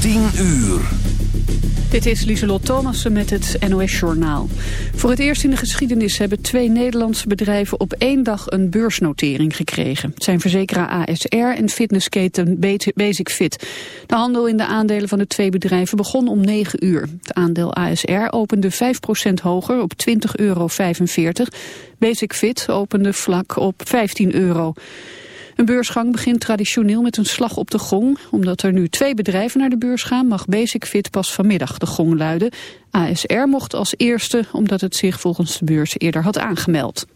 10 uur. Dit is Lieselot Thomassen met het NOS-journaal. Voor het eerst in de geschiedenis hebben twee Nederlandse bedrijven op één dag een beursnotering gekregen. Het zijn verzekeraar ASR en fitnessketen Basic Fit. De handel in de aandelen van de twee bedrijven begon om 9 uur. Het aandeel ASR opende 5% hoger op 20,45 euro. Basic Fit opende vlak op 15 euro. Een beursgang begint traditioneel met een slag op de gong. Omdat er nu twee bedrijven naar de beurs gaan... mag Basic Fit pas vanmiddag de gong luiden. ASR mocht als eerste omdat het zich volgens de beurs eerder had aangemeld.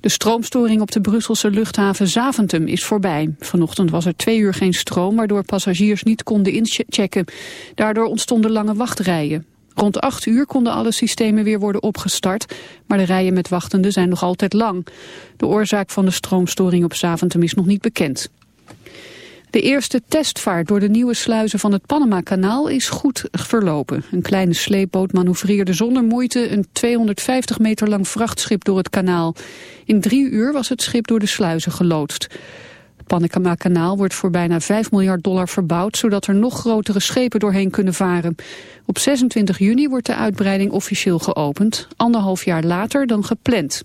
De stroomstoring op de Brusselse luchthaven Zaventem is voorbij. Vanochtend was er twee uur geen stroom, waardoor passagiers niet konden inchecken. Daardoor ontstonden lange wachtrijen. Rond 8 uur konden alle systemen weer worden opgestart, maar de rijen met wachtenden zijn nog altijd lang. De oorzaak van de stroomstoring op Zaventem is nog niet bekend. De eerste testvaart door de nieuwe sluizen van het Panama-kanaal is goed verlopen. Een kleine sleepboot manoeuvreerde zonder moeite een 250 meter lang vrachtschip door het kanaal. In drie uur was het schip door de sluizen geloodst. Panama-kanaal wordt voor bijna 5 miljard dollar verbouwd... zodat er nog grotere schepen doorheen kunnen varen. Op 26 juni wordt de uitbreiding officieel geopend. Anderhalf jaar later dan gepland.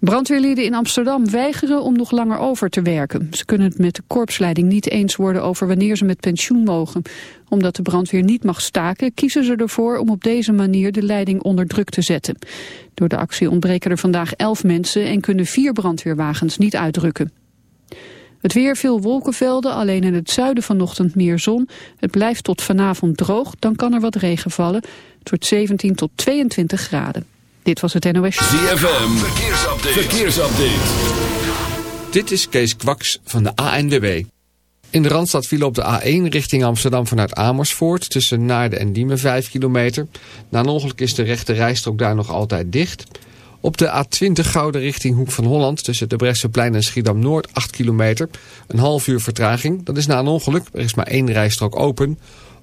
Brandweerlieden in Amsterdam weigeren om nog langer over te werken. Ze kunnen het met de korpsleiding niet eens worden over wanneer ze met pensioen mogen. Omdat de brandweer niet mag staken, kiezen ze ervoor om op deze manier de leiding onder druk te zetten. Door de actie ontbreken er vandaag elf mensen en kunnen vier brandweerwagens niet uitdrukken. Het weer veel wolkenvelden, alleen in het zuiden vanochtend meer zon. Het blijft tot vanavond droog, dan kan er wat regen vallen. Het wordt 17 tot 22 graden. Dit was het NOS. ZFM, verkeersupdate. verkeersupdate. Dit is Kees Kwaks van de ANWB. In de Randstad viel op de A1 richting Amsterdam vanuit Amersfoort... tussen Naarden en Diemen 5 kilometer. Na een ongeluk is de rechte rijstrook daar nog altijd dicht... Op de A20 Gouden richting Hoek van Holland tussen de Bresseplein en Schiedam-Noord 8 kilometer. Een half uur vertraging. Dat is na een ongeluk. Er is maar één rijstrook open.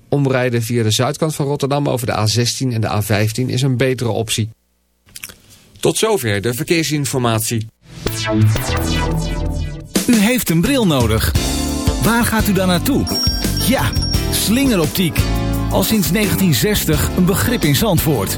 Omrijden via de zuidkant van Rotterdam over de A16 en de A15 is een betere optie. Tot zover de verkeersinformatie. U heeft een bril nodig. Waar gaat u dan naartoe? Ja, slingeroptiek. Al sinds 1960 een begrip in Zandvoort.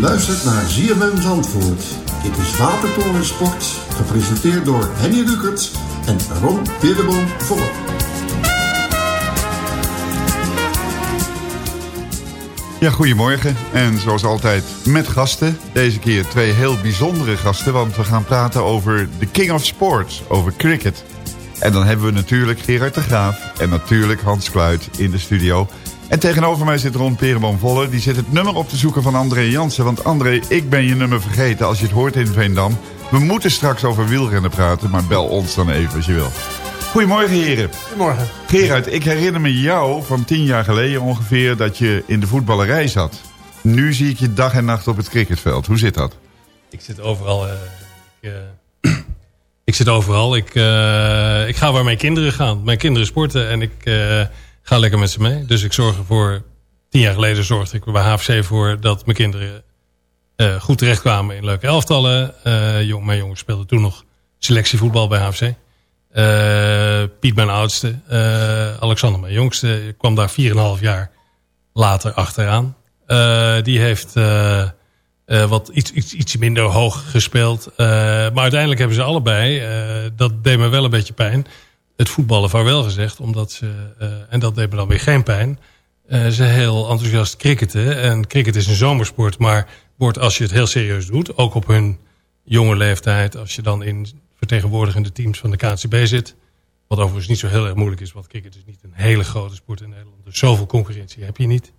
Luistert naar ZFM Zandvoort. Dit is Watertoren Sport, gepresenteerd door Henny Rukert en Ron Peerdeboom Voller. Ja, goedemorgen. En zoals altijd met gasten. Deze keer twee heel bijzondere gasten, want we gaan praten over de King of Sports, over cricket. En dan hebben we natuurlijk Gerard de Graaf en natuurlijk Hans Kluit in de studio. En tegenover mij zit Ron Perenboom Volle. Die zit het nummer op te zoeken van André Jansen. Want André, ik ben je nummer vergeten als je het hoort in Veendam. We moeten straks over wielrennen praten, maar bel ons dan even als je wil. Goedemorgen heren. Goedemorgen. Gerard, ik herinner me jou van tien jaar geleden ongeveer dat je in de voetballerij zat. Nu zie ik je dag en nacht op het cricketveld. Hoe zit dat? Ik zit overal. Uh, ik, uh, ik, zit overal. Ik, uh, ik ga waar mijn kinderen gaan. Mijn kinderen sporten en ik ga lekker met ze mee. Dus ik zorg ervoor... Tien jaar geleden zorgde ik bij HFC voor dat mijn kinderen goed terechtkwamen in leuke elftallen. jong, mijn jongens speelden toen nog selectievoetbal bij HFC. Piet mijn oudste, Alexander mijn jongste, kwam daar 4,5 jaar later achteraan. die heeft uh, wat iets, iets, iets minder hoog gespeeld. Uh, maar uiteindelijk hebben ze allebei, uh, dat deed me wel een beetje pijn, het voetballen vaarwel gezegd. Omdat ze, en dat deed me dan weer geen pijn, ze heel enthousiast cricketen. En cricket is een zomersport, maar wordt als je het heel serieus doet, ook op hun jonge leeftijd, als je dan in vertegenwoordigende teams van de KNCB zit, wat overigens niet zo heel erg moeilijk is, want cricket is niet een hele grote sport in Nederland. Dus zoveel concurrentie heb je niet.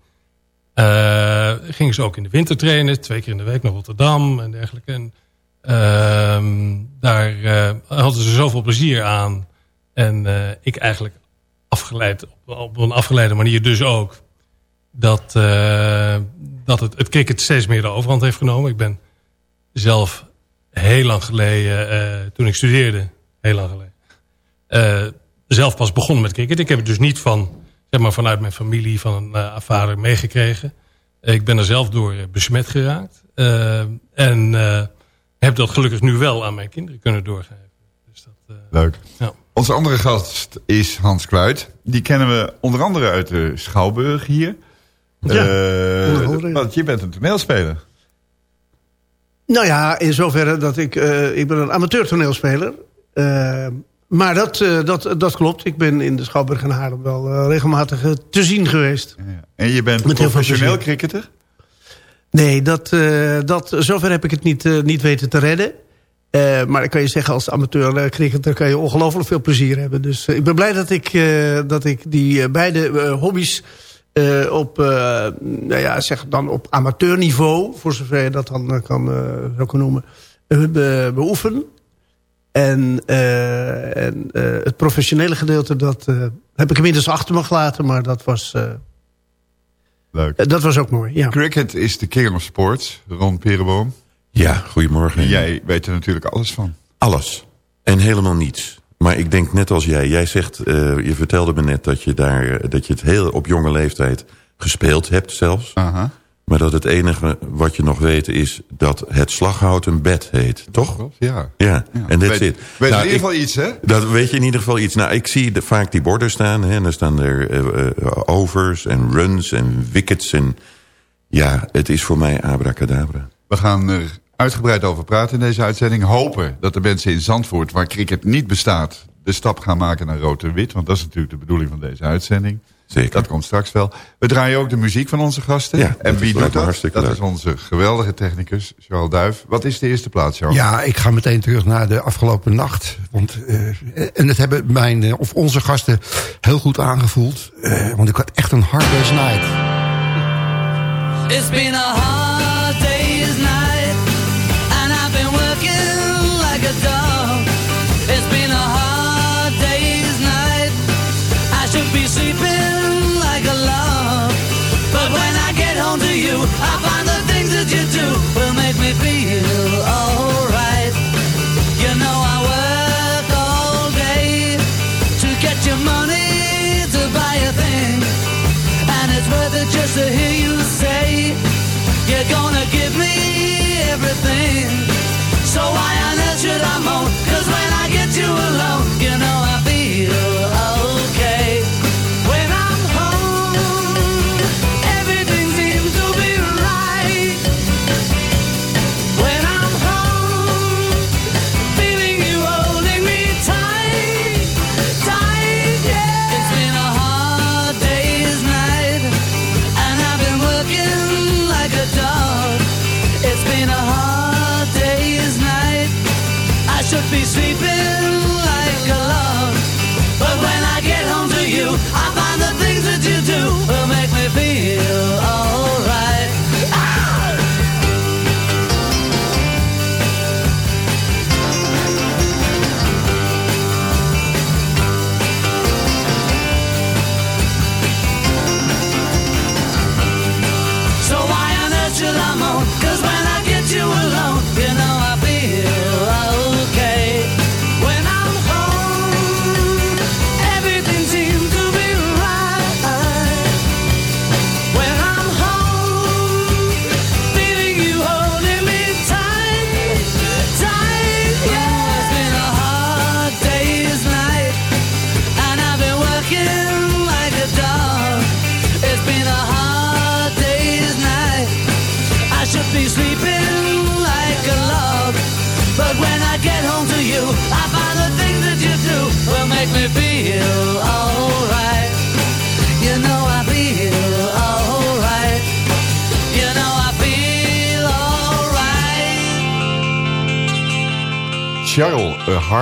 Uh, gingen ze ook in de winter trainen, twee keer in de week naar Rotterdam en dergelijke. En uh, daar hadden ze zoveel plezier aan. En uh, ik eigenlijk afgeleid, op, op, een afgeleide manier dus ook, dat, dat het, het cricket steeds meer de overhand heeft genomen. Ik ben zelf heel lang geleden, toen ik studeerde, heel lang geleden, zelf pas begonnen met cricket. Ik heb het dus niet van zeg maar, vanuit mijn familie van een vader meegekregen. Ik ben er zelf door eh, besmet geraakt. En heb dat gelukkig nu wel aan mijn kinderen kunnen doorgeven. Dus dat, Leuk. Ja. Onze andere gast is Hans Kluit. Die kennen we onder andere uit de Schouwburg hier. Ja, want je bent een toneelspeler. Nou ja, in zoverre dat ik... ik ben een amateur toneelspeler. Maar dat, dat, dat klopt. Ik ben in de Schouwburg en Haarlem wel regelmatig te zien geweest. Ja. En je bent Met professioneel cricketer? Nee, dat, dat, zover heb ik het niet, niet weten te redden. Maar ik kan je zeggen, als amateur cricketer kan je ongelooflijk veel plezier hebben. Dus ik ben blij dat ik, dat ik die beide hobby's op, nou ja, zeg dan op amateurniveau... voor zover je dat dan kan, zou kunnen noemen, be, beoefen. En, en het professionele gedeelte, dat heb ik inmiddels achter me gelaten. Maar dat was, Leuk. dat was ook mooi, ja. Cricket is de king of sports, Ron Perenboom. Ja, goedemorgen. Jij weet er natuurlijk alles van. Alles. En helemaal niets. Maar ik denk net als jij. Jij zegt, je vertelde me net dat je, daar, dat je het heel op jonge leeftijd gespeeld hebt zelfs. Aha. Maar dat het enige wat je nog weet is dat het slaghout een bed heet, toch? Ja. Ja, en dat zit. Weet nou, in ieder geval iets, hè? Dat weet je in ieder geval iets. Nou, ik zie de, vaak die borden staan. Hè, en dan staan er uh, overs en runs en wickets. En ja, het is voor mij abracadabra. We gaan er uitgebreid over praten in deze uitzending. Hopen dat de mensen in Zandvoort, waar cricket niet bestaat... de stap gaan maken naar rood en wit. Want dat is natuurlijk de bedoeling van deze uitzending. Zeker. Dat komt straks wel. We draaien ook de muziek van onze gasten. Ja, en wie doet dat? Dat is onze geweldige technicus, Charles Duif. Wat is de eerste plaats, Charles? Ja, ik ga meteen terug naar de afgelopen nacht. Want, uh, en het hebben mijn, uh, of onze gasten heel goed aangevoeld. Uh, want ik had echt een hard night. It's been a hard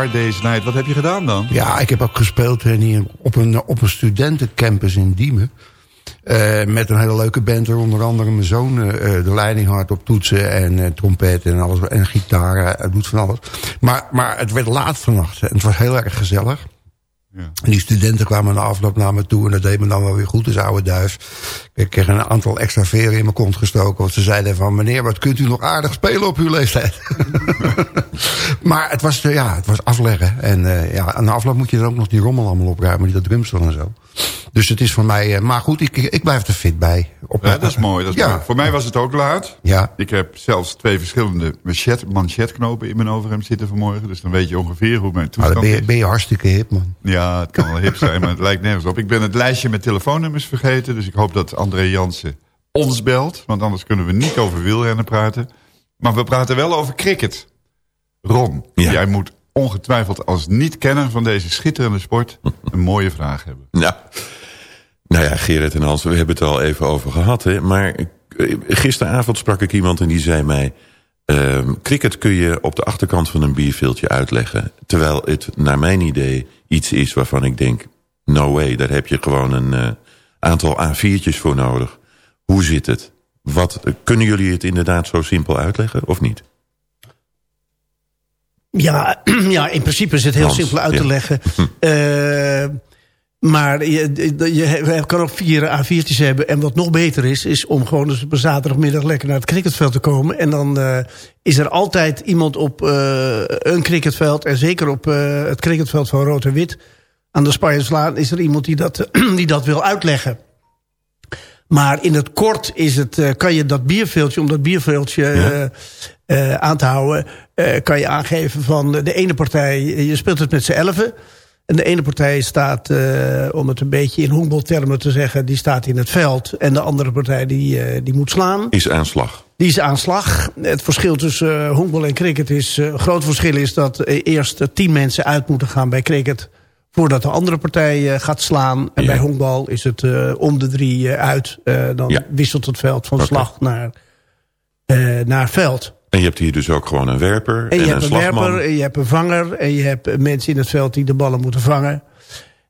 Hard Day's Night. Wat heb je gedaan dan? Ja, ik heb ook gespeeld hier op een, op een studentencampus in Diemen. Eh, met een hele leuke band er onder andere mijn zoon eh, eh, de leiding hard op toetsen en eh, trompet en alles en gitaar, hij doet van alles. Maar, maar het werd laat vannacht en het was heel erg gezellig. Ja. En die studenten kwamen na afloop naar me toe en dat deed me dan wel weer goed, dus oude duif. Ik kreeg een aantal extra veren in mijn kont gestoken, want ze zeiden van meneer, wat kunt u nog aardig spelen op uw leeftijd? maar het was, eh, ja, het was afleggen en eh, ja, aan de afloop moet je dan ook nog die rommel allemaal opruimen, die dat drumstel en zo. Dus het is voor mij, eh, maar goed, ik, ik blijf er fit bij. Op, Ja, dat is mooi. Dat is Ja. mooi. Voor mij was het ook laat. Ja. Ik heb zelfs twee verschillende manchet, manchetknopen in mijn overhemd zitten vanmorgen. Dus dan weet je ongeveer hoe mijn Maar toestand ben je, is. ben je hartstikke hip, man. Ja, het kan wel hip zijn, maar het lijkt nergens op. Ik ben het lijstje met telefoonnummers vergeten. Dus ik hoop dat André Jansen ons belt. Want anders kunnen we niet over wielrennen praten. Maar we praten wel over cricket. Ron, Ja. jij moet ongetwijfeld als niet-kenner van deze schitterende sport... een mooie vraag hebben. Nou, nou ja, Gerrit en Hans, we hebben het al even over gehad. Hè? Maar eh, gisteravond sprak ik iemand en die zei mij... ehm, cricket kun je op de achterkant van een bierveeltje uitleggen. Terwijl het naar mijn idee iets is waarvan ik denk... no way, daar heb je gewoon een eh, aantal A4'tjes voor nodig. Hoe zit het? Wat, kunnen jullie het inderdaad zo simpel uitleggen of niet? Ja, ja, in principe is het heel Hans, simpel uit te leggen. Eh, maar je, je, je kan ook vier A4'tjes hebben. En wat nog beter is, is om gewoon dus op zaterdagmiddag lekker naar het cricketveld te komen. En dan eh, is er altijd iemand op eh, een cricketveld. En zeker op het cricketveld van Rood en Wit. Aan de Spanjerslaan is er iemand die dat, die dat wil uitleggen. Maar in het kort is het, eh, kan je dat bierveeltje, om dat bierveeltje eh, eh, aan te houden... kan je aangeven van de ene partij, je speelt het met z'n elfen... en de ene partij staat, om het een beetje in honkbaltermen te zeggen... die staat in het veld en de andere partij die, die moet slaan. Is aanslag. Die is aan slag. Het verschil tussen honkbal en cricket is... groot verschil is dat eerst tien mensen uit moeten gaan bij cricket... voordat de andere partij eh, gaat slaan. En Ja. bij honkbal is het eh, om de drie eh, uit. Dan Ja. wisselt het veld van slag naar, naar veld. En je hebt hier dus ook gewoon een werper En je en, hebt een werper, en je hebt een vanger... en je hebt mensen in het veld die de ballen moeten vangen.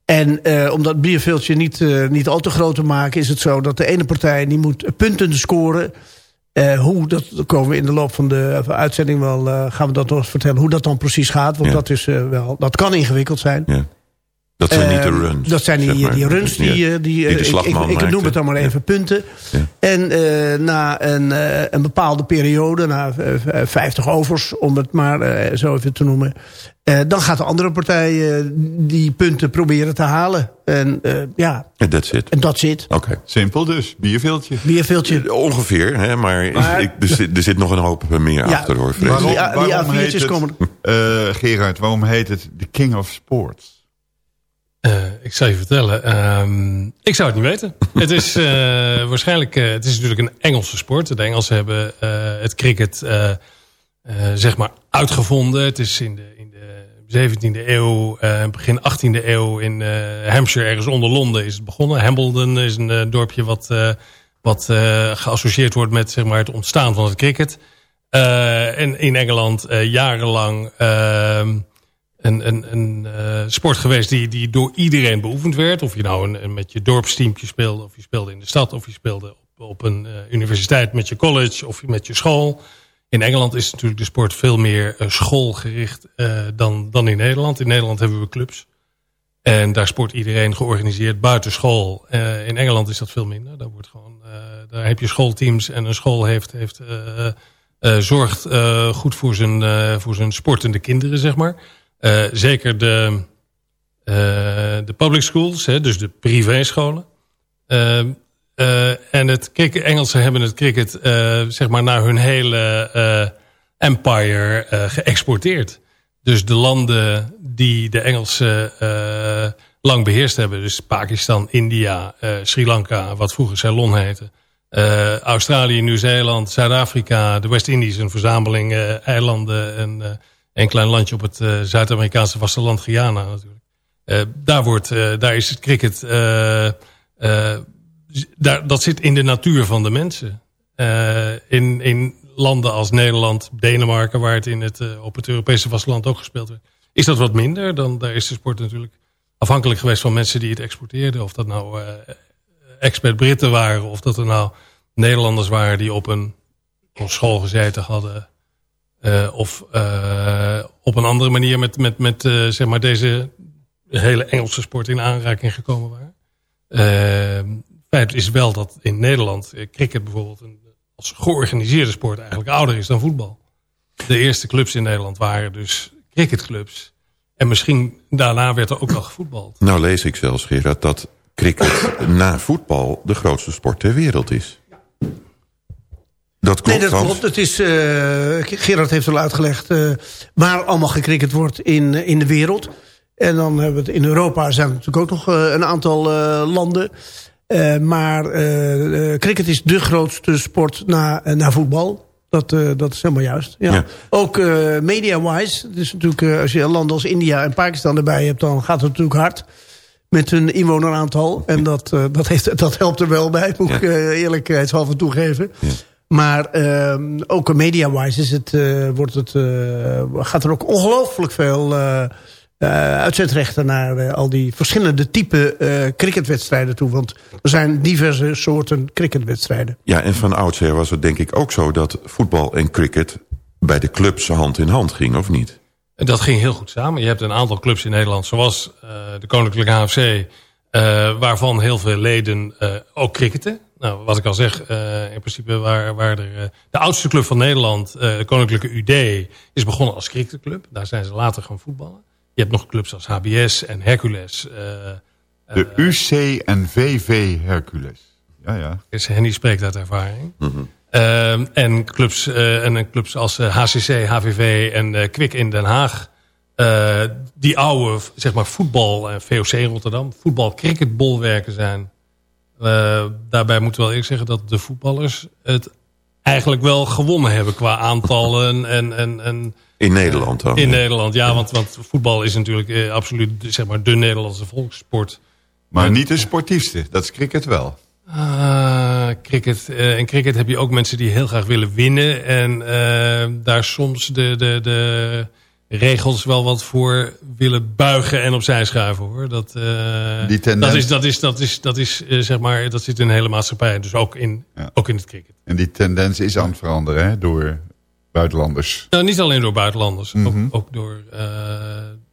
En eh, om dat bierveeltje niet, niet al te groot te maken... is het zo dat de ene partij die moet punten scoren... Eh, hoe, dat komen we in de loop van de uitzending wel... gaan we dat nog eens vertellen hoe dat dan precies gaat. Want Ja. dat, is, wel, dat kan ingewikkeld zijn. Ja. Dat zijn niet de Ehm, runs. Dat zijn die, zeg maar. die runs die, Ja. eh, die, de eh, ik, ik, noem maakte. het dan maar even punten. Ja. En eh, na een, eh, een bepaalde periode, na eh, 50 overs, om het maar eh, zo even te noemen. eh, dan gaat de andere partij die punten proberen te halen. En eh, ja, En that's it. en dat zit. Oké. Simpel dus, bierveeltje. Bierveeltje. Ongeveer, hè, maar, Maar- ik, er, zit, er zit nog een hoop meer Ja, achter hoor, waarom- Waarom, die waarom A4'tjes heet het, komen- eh, Gerard, waarom heet het de King of Sports? Eh, ik zal je vertellen. ehm, ik zou het niet weten. het is eh, waarschijnlijk... eh, het is natuurlijk een Engelse sport. De Engelsen hebben het cricket zeg maar uitgevonden. Het is in de, in de 17e eeuw, begin 18e eeuw in Hampshire, ergens onder Londen is het begonnen. Hambledon is een dorpje wat, wat geassocieerd wordt met zeg maar, het ontstaan van het cricket. En in Engeland jarenlang ehm, een, een, eh, sport geweest die, die door iedereen beoefend werd. Of je nou een, met je dorpsteamje speelde, of je speelde in de stad... of je speelde op, op een uh, universiteit met je college of met je school. In Engeland is natuurlijk de sport veel meer uh, schoolgericht dan, dan in Nederland. In Nederland hebben we clubs. En daar sport iedereen georganiseerd buiten school. in Engeland is dat veel minder. Daar, wordt gewoon, daar heb je schoolteams en een school heeft... heeft zorgt goed voor zijn, voor zijn sportende kinderen, zeg maar. Zeker de, de public schools, hè, dus de privéscholen. en het cricket, Engelsen hebben het cricket zeg maar naar hun hele empire geëxporteerd. Dus de landen die de Engelsen lang beheerst hebben... dus Pakistan, India, Sri Lanka, wat vroeger Ceylon heette... Australië, Nieuw-Zeeland, Zuid-Afrika, de West-Indies, een verzameling eilanden en een klein landje op het Zuid-Amerikaanse vasteland, Guyana natuurlijk. daar, wordt, daar is het cricket, daar, dat zit in de natuur van de mensen. in, in landen als Nederland, Denemarken, waar het, in het op het Europese vasteland ook gespeeld werd, is dat wat minder. Dan, daar is de sport natuurlijk afhankelijk geweest van mensen die het exporteerden. Of dat nou expert Britten waren... of dat er nou Nederlanders waren die op een, op school gezeten hadden... Uh, of uh, op een andere manier met, met, met uh, zeg maar deze hele Engelse sport in aanraking gekomen waren. feit is wel dat in Nederland cricket bijvoorbeeld een, als georganiseerde sport eigenlijk ouder is dan voetbal. De eerste clubs in Nederland waren dus cricketclubs. En misschien daarna werd er ook wel gevoetbald. Nou lees ik zelfs, Gerard, dat cricket na voetbal de grootste sport ter wereld is. Dat klopt, Nee, dat klopt. Het is, uh, Gerard heeft al uitgelegd uh, waar allemaal gecricket wordt in, in de wereld. En dan hebben we het in Europa zijn er natuurlijk ook nog een aantal landen. maar cricket is de grootste sport na, na voetbal. Dat, dat is helemaal juist. Ja. ja. Ook media-wise. Dus natuurlijk, als je landen als India en Pakistan erbij hebt... dan gaat het natuurlijk hard met hun inwoneraantal. En dat, dat, heeft, dat helpt er wel bij, moet ik uh, eerlijkheidshalve toegeven. Ja. Maar uh, ook media-wise is het, uh, wordt het, gaat er ook ongelooflijk veel uitzetrechten naar al die verschillende type cricketwedstrijden toe. Want er zijn diverse soorten cricketwedstrijden. Ja, en van oudsher was het denk ik ook zo dat voetbal en cricket bij de clubs hand in hand ging, of niet? En dat ging heel goed samen. Je hebt een aantal clubs in Nederland, zoals uh, de Koninklijke HFC... Uh, waarvan heel veel leden uh, ook cricketen. Nou, wat ik al zeg, in principe waar, waar er, de oudste club van Nederland... de Koninklijke UD is begonnen als cricketclub. Daar zijn ze later gaan voetballen. Je hebt nog clubs als HBS en Hercules. de UC en VV Hercules. Ja, ja. Henny spreekt uit ervaring. Mm -hmm. Uh, en, clubs, uh, en clubs als HCC, eh, HVV en uh, Kwik in Den Haag. Uh, die oude zeg maar, voetbal, VOC in Rotterdam, voetbal cricketbolwerken zijn. Daarbij moeten we wel eerlijk zeggen dat de voetballers het eigenlijk wel gewonnen hebben qua aantallen. En, en, en, in Nederland dan? In Nederland, ja, want, want voetbal is natuurlijk absoluut zeg maar, de Nederlandse volkssport. Maar niet de sportiefste, dat is cricket wel. Uh, cricket. Uh, in cricket heb je ook mensen die heel graag willen winnen. En uh, daar soms de, de, de regels wel wat voor willen buigen en opzij schuiven hoor. Dat, die tendens... dat is, dat is, dat is, dat is zeg maar, dat zit in de hele maatschappij. Dus ook in, ja. ook in het cricket. En die tendens is aan het veranderen hè, door buitenlanders. Nou, niet alleen door buitenlanders. Mm -hmm. ook, ook, door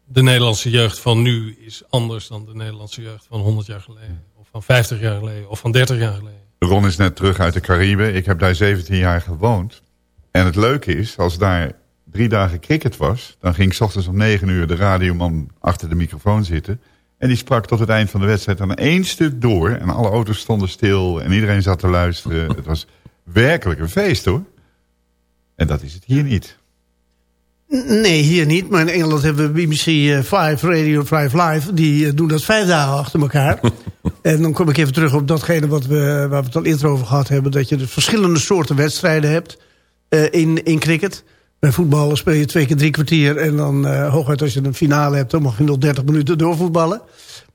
de Nederlandse jeugd van nu is anders dan de Nederlandse jeugd van 100 jaar geleden van 50 jaar geleden of van 30 jaar geleden. Ron is net terug uit de Cariben. Ik heb daar 17 jaar gewoond. En het leuke is, als daar drie dagen cricket was... dan ging s ochtends om 9 uur de radioman achter de microfoon zitten... en die sprak tot het eind van de wedstrijd aan één stuk door... en alle auto's stonden stil en iedereen zat te luisteren. het was werkelijk een feest, hoor. En dat is het hier niet. Nee, hier niet. Maar in Engeland hebben we BBC 5, eh, Radio 5 Live. Die eh, doen dat vijf dagen achter elkaar. en dan kom ik even terug op datgene wat we, waar we het al eerder over gehad hebben. Dat je dus verschillende soorten wedstrijden hebt uh, in, in cricket. Bij voetballen speel je twee keer drie kwartier. En dan uh, hooguit als je een finale hebt, dan mag je nog 30 minuten doorvoetballen.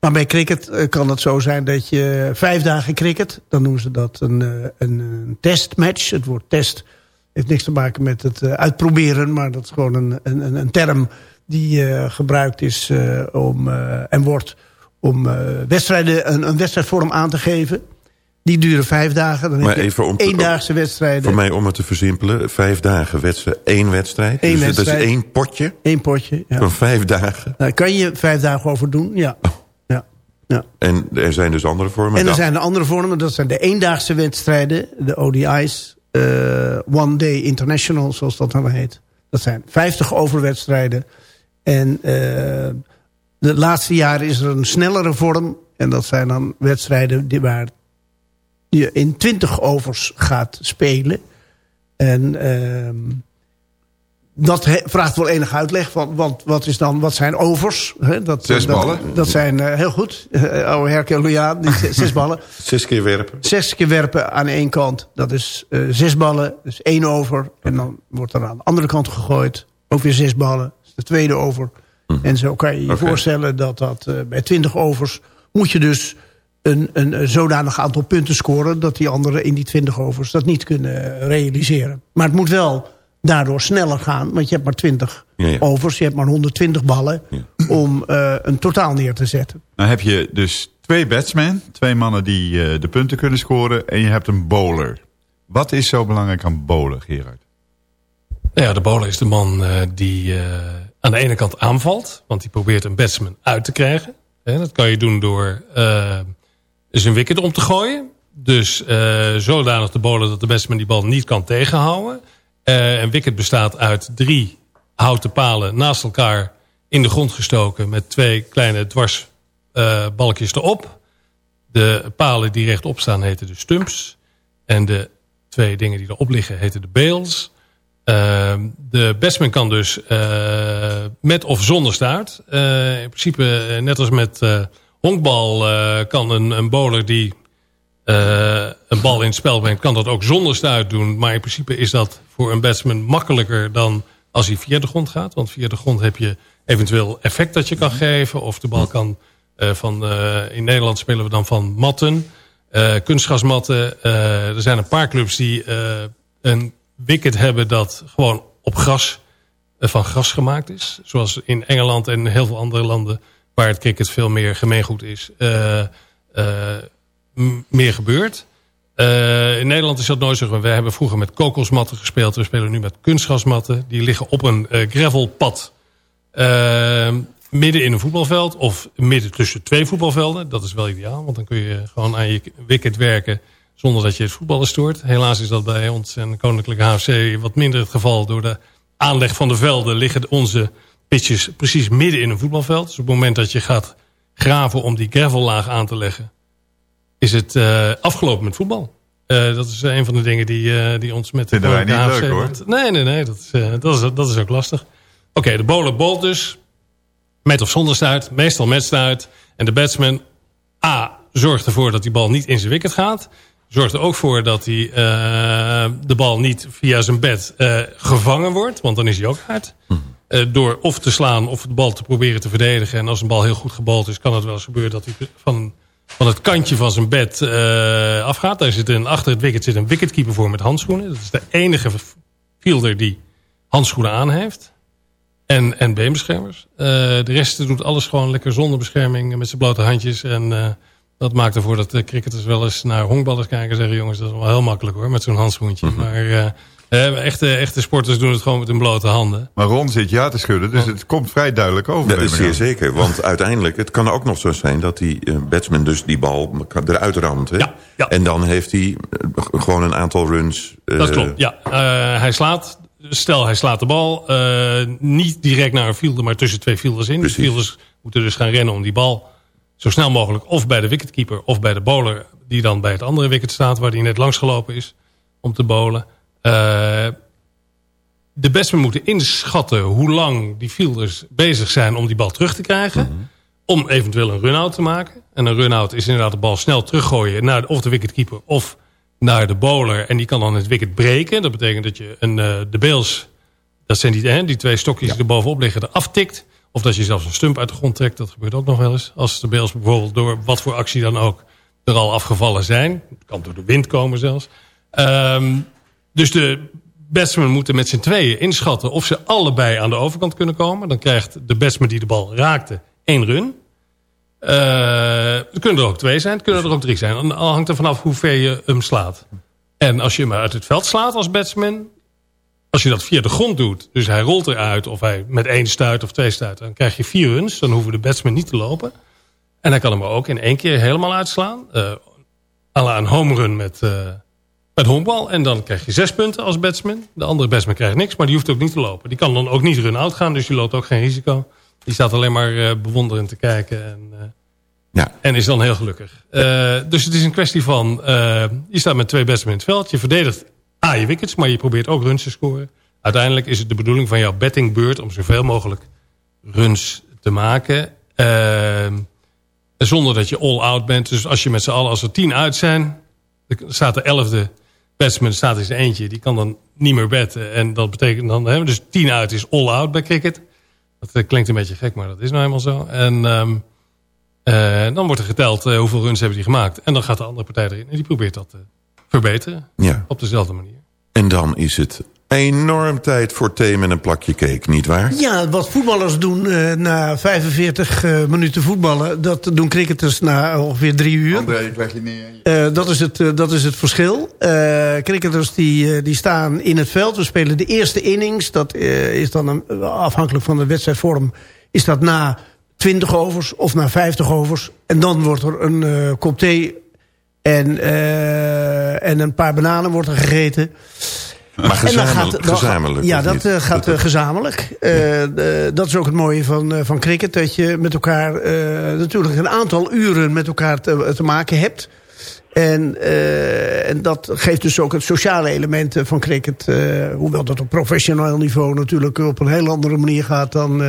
Maar bij cricket uh, kan het zo zijn dat je vijf dagen cricket. Dan noemen ze dat een, een, een testmatch. Het woord test heeft niks te maken met het uitproberen. Maar dat is gewoon een, een, een term die eh, gebruikt is eh, om, eh, en wordt om eh, wedstrijden, een, een wedstrijdvorm aan te geven. Die duren vijf dagen. Dan Maar heb je even om te- eendaagse wedstrijden. Voor mij om het te versimpelen, vijf dagen wedstrijd, één wedstrijd. Eén dus dat wedstrijd. is één potje Eén potje, ja. van vijf dagen. Daar kan je vijf dagen over doen, ja. ja. ja. En er zijn dus andere vormen. En er Nou, zijn de andere vormen, dat zijn de eendaagse wedstrijden, de ODI's, eh, One Day International, zoals dat dan heet. Dat zijn 50 overwedstrijden. En eh, de laatste jaren is er een snellere vorm. En dat zijn dan wedstrijden die waar je in 20 overs gaat spelen. En ehm, dat he- vraagt wel enig uitleg. Van, want wat, is dan, wat zijn overs? Hè, dat, Zes dat, ballen. Dat zijn eh, heel goed. Uh, oude Herke Loyaan, die zes, zes ballen. Zes keer werpen. Zes keer werpen aan één kant. Dat is eh, zes ballen. Dus één over. En dan wordt er aan de andere kant gegooid. Ook weer zes ballen. De tweede over. En zo kan je je voorstellen dat dat eh, bij twintig overs... moet je dus een, een, zodanig aantal punten scoren... dat die anderen in die twintig overs dat niet kunnen realiseren. Maar het moet wel daardoor sneller gaan. Want je hebt maar 20 Ja, ja. overs. Je hebt maar 120 ballen om eh, een totaal neer te zetten. Nou heb je dus twee batsmen, twee mannen die eh, de punten kunnen scoren... en je hebt een bowler. Wat is zo belangrijk aan bowlen, Gerard? Nou ja, de bowler is de man eh, die eh, aan de ene kant aanvalt. Want die probeert een batsman uit te krijgen. Hè, dat kan je doen door eh, zijn wicket om te gooien. Dus eh, zodanig te bowlen dat de batsman die bal niet kan tegenhouden. Eh, een wicket bestaat uit drie houten palen naast elkaar in de grond gestoken... met twee kleine dwarsbalkjes erop. De palen die rechtop staan heten de stumps. En de twee dingen die erop liggen heten de bails... Uh, de batsman kan dus uh, met of zonder staart. Uh, in principe, uh, net als met honkbal, kan een, een bowler die een bal in het spel brengt... kan dat ook zonder staart doen. Maar in principe is dat voor een batsman makkelijker dan als hij via de grond gaat. Want via de grond heb je eventueel effect dat je kan geven. Of de bal kan van... in Nederland spelen we dan van matten. kunstgrasmatten. er zijn een paar clubs die een wicket hebben dat gewoon op gras, van gras gemaakt is. Zoals in Engeland en heel veel andere landen waar het cricket veel meer gemeengoed is, uh, uh, meer gebeurt. Uh, in Nederland is dat nooit zo. We hebben vroeger met kokosmatten gespeeld. We spelen nu met kunstgrasmatten. Die liggen op een gravelpad. midden in een voetbalveld of midden tussen twee voetbalvelden. Dat is wel ideaal, want dan kun je gewoon aan je wicket werken zonder dat je het voetballen stoort. Helaas is dat bij ons en Koninklijke HFC wat minder het geval. Door de aanleg van de velden liggen onze pitches precies midden in een voetbalveld. Dus op het moment dat je gaat graven om die gravellaag aan te leggen... is het uh, afgelopen met voetbal. Uh, dat is een van de dingen die, uh, die ons met de Vinden wij niet leuk hoor. Nee, nee, nee. Dat is, dat is, dat is ook lastig. Oké, okay, de bowler bolt dus. Met of zonder stuit. Meestal met stuit. En de batsman... A, zorgt ervoor dat die bal niet in zijn wicket gaat zorgt er ook voor dat hij de bal niet via zijn bed gevangen wordt. Want dan is hij ook uit. Uh, door of te slaan of de bal te proberen te verdedigen. En als een bal heel goed gebald is, kan het wel eens gebeuren dat hij van, van het kantje van zijn bed afgaat. Daar zit een, achter het wicket zit een wicketkeeper voor met handschoenen. Dat is de enige fielder die handschoenen aan heeft. En, en beenbeschermers. de rest doet alles gewoon lekker zonder bescherming met zijn blote handjes. En dat maakt ervoor dat de cricketers wel eens naar honkballers kijken en zeggen... jongens, dat is wel heel makkelijk hoor, met zo'n handschoentje. Mhm. Maar uh, echte, echte sporters doen het gewoon met hun blote handen. Maar Ron zit ja te schudden, dus het komt vrij duidelijk over. Dat is zeer zeker, want uiteindelijk... het kan ook nog zo zijn dat die uh, batsman dus die bal eruit ramt. Hè? Ja, ja. En dan heeft hij uh, gewoon een aantal runs... dat klopt, ja. hij slaat... Stel, hij slaat de bal niet direct naar een fielder, maar tussen twee fielders in. Precies. De fielders moeten dus gaan rennen om die bal zo snel mogelijk of bij de wicketkeeper of bij de bowler... die dan bij het andere wicket staat waar die net langs gelopen is om te bowlen. Uh, de batsmen moeten inschatten hoe lang die fielders bezig zijn om die bal terug te krijgen. Mhm. Om eventueel een run-out te maken. En een run-out is inderdaad de bal snel teruggooien naar of de wicketkeeper of naar de bowler. En die kan dan het wicket breken. Dat betekent dat je een, uh, de bails, dat zijn die, hè, die twee stokjes ja. die er bovenop liggen, eraf tikt. Of dat je zelfs een stump uit de grond trekt. Dat gebeurt ook nog wel eens. Als de bails bijvoorbeeld door wat voor actie dan ook er al afgevallen zijn. Het kan door de wind komen zelfs. Um, dus de batsmen moeten met z'n tweeën inschatten... of ze allebei aan de overkant kunnen komen. Dan krijgt de batsman die de bal raakte één run. Uh, er kunnen er ook twee zijn, het kunnen er ook drie zijn. Dan hangt er vanaf hoe ver je hem slaat. En als je hem uit het veld slaat als batsman... als je dat via de grond doet, dus hij rolt eruit... of hij met één stuit of twee stuiten... dan krijg je vier runs, dan hoeven de batsmen niet te lopen. En hij kan hem ook in één keer helemaal uitslaan. Uh, een home run met, uh, met honkbal. En dan krijg je zes punten als batsman. De andere batsman krijgt niks, maar die hoeft ook niet te lopen. Die kan dan ook niet run-out gaan, dus je loopt ook geen risico. Die staat alleen maar uh, bewonderend te kijken. En, uh, ja. en is dan heel gelukkig. Uh, dus het is een kwestie van... je staat met twee batsmen in het veld. Je verdedigt A, je wickets, maar je probeert ook runs te scoren. Uiteindelijk is het de bedoeling van jouw bettingbeurt... om zoveel mogelijk runs te maken. zonder dat je all-out bent. Dus als je met z'n allen, als er tien uit zijn... dan staat de elfde batsman staat er eentje. Die kan dan niet meer betten. En dat betekent dan... Hè, dus tien uit is all-out bij cricket... Dat eh, klinkt een beetje gek, maar dat is nou helemaal zo. En um, uh, dan wordt er geteld uh, hoeveel runs hebben die gemaakt. En dan gaat de andere partij erin en die probeert dat te verbeteren. Ja. Op dezelfde manier. En dan is het enorm tijd voor thee met een plakje cake, niet waar? Ja, wat voetballers doen uh, na 45 uh, minuten voetballen... dat doen cricketers na ongeveer drie uur. André, ik leg je neer. Uh, dat, is het, dat is het verschil. cricketers die, die staan in het veld. We spelen de eerste innings. Dat is dan een, afhankelijk van de wedstrijdvorm... is dat na 20 overs of na 50 overs. En dan wordt er een kop thee en, en een paar bananen wordt er gegeten... Maar gezamenlijk? Dan gezamenlijk ja, dat uh, gaat uh, gezamenlijk. Uh, dat is ook het mooie van, van cricket. Dat je met elkaar natuurlijk een aantal uren met elkaar te, te maken hebt. En, en dat geeft dus ook het sociale element van cricket. hoewel dat op professioneel niveau natuurlijk op een heel andere manier gaat... dan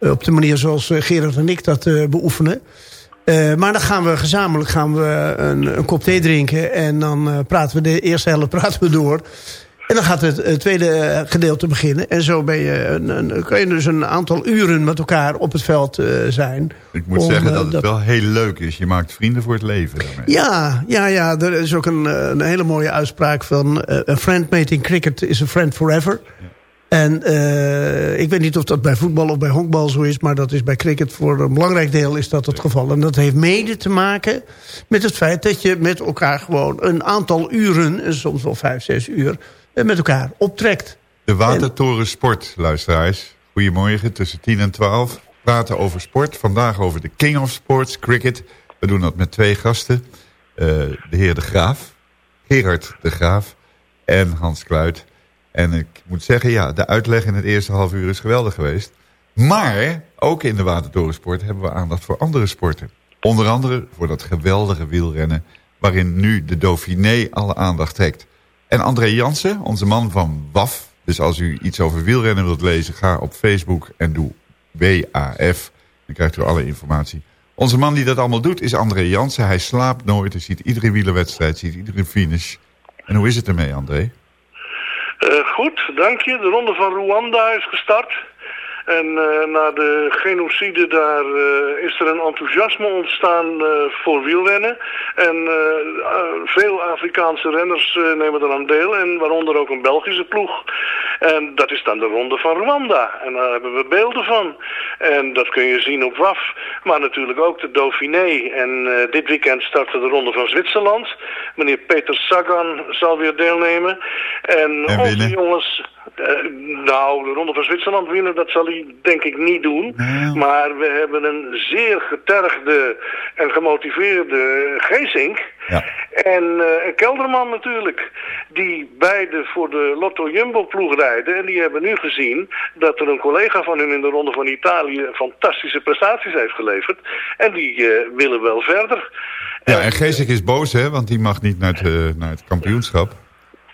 op de manier zoals Gerard en ik dat beoefenen. Uh, maar dan gaan we gezamenlijk gaan we een, een kop thee drinken. En dan uh, praten we de eerste helft praten we door. En dan gaat het tweede eh, gedeelte beginnen. En zo ben je een, een, kan je dus een aantal uren met elkaar op het veld uh, zijn. Ik moet om, zeggen dat het dat... wel heel leuk is. Je maakt vrienden voor het leven. Daarmee. Ja, ja, ja, er is ook een, een hele mooie uitspraak van... Uh, a friend made in cricket is a friend forever. Ja. En uh, ik weet niet of dat bij voetbal of bij honkbal zo is... maar dat is bij cricket voor een belangrijk deel is dat het geval. En dat heeft mede te maken met het feit dat je met elkaar gewoon... een aantal uren, en soms wel vijf, zes uur met elkaar optrekt. De Watertoren Sport, luisteraars. Goedemorgen, tussen 10 en 12. Praten over sport. Vandaag over de King of Sports, cricket. We doen dat met twee gasten. Uh, de heer De Graaf, Gerard De Graaf en Hans Kluit. En ik moet zeggen, ja, de uitleg in het eerste half uur is geweldig geweest. Maar ook in de Watertorensport hebben we aandacht voor andere sporten. Onder andere voor dat geweldige wielrennen... waarin nu de Dauphiné alle aandacht trekt. En André Jansen, onze man van WAF. Dus als u iets over wielrennen wilt lezen, ga op Facebook en doe WAF. Dan krijgt u alle informatie. Onze man die dat allemaal doet is André Jansen. Hij slaapt nooit, hij ziet iedere wielerwedstrijd, ziet iedere finish. En hoe is het ermee, André? Uh, goed, dank je. De ronde van Rwanda is gestart. En uh, na de genocide daar uh, is er een enthousiasme ontstaan uh, voor wielrennen. En veel Afrikaanse renners nemen eraan deel. En waaronder ook een Belgische ploeg. En dat is dan de ronde van Rwanda. En daar hebben we beelden van. En dat kun je zien op WAF. Maar natuurlijk ook de Dauphiné. En dit weekend startte de ronde van Zwitserland. Meneer Peter Sagan zal weer deelnemen. En, en onze jongens... Uh, nou, de Ronde van Zwitserland winnen, dat zal hij denk ik niet doen. Nee. Maar we hebben een zeer getergde en gemotiveerde Geesink. Ja. En uh, een Kelderman natuurlijk. Die beide voor de Lotto Jumbo ploeg rijden. En die hebben nu gezien dat er een collega van hun in de Ronde van Italië fantastische prestaties heeft geleverd. En die uh, willen wel verder. Ja, en Geesink is boos hè, want die mag niet naar het, naar het kampioenschap.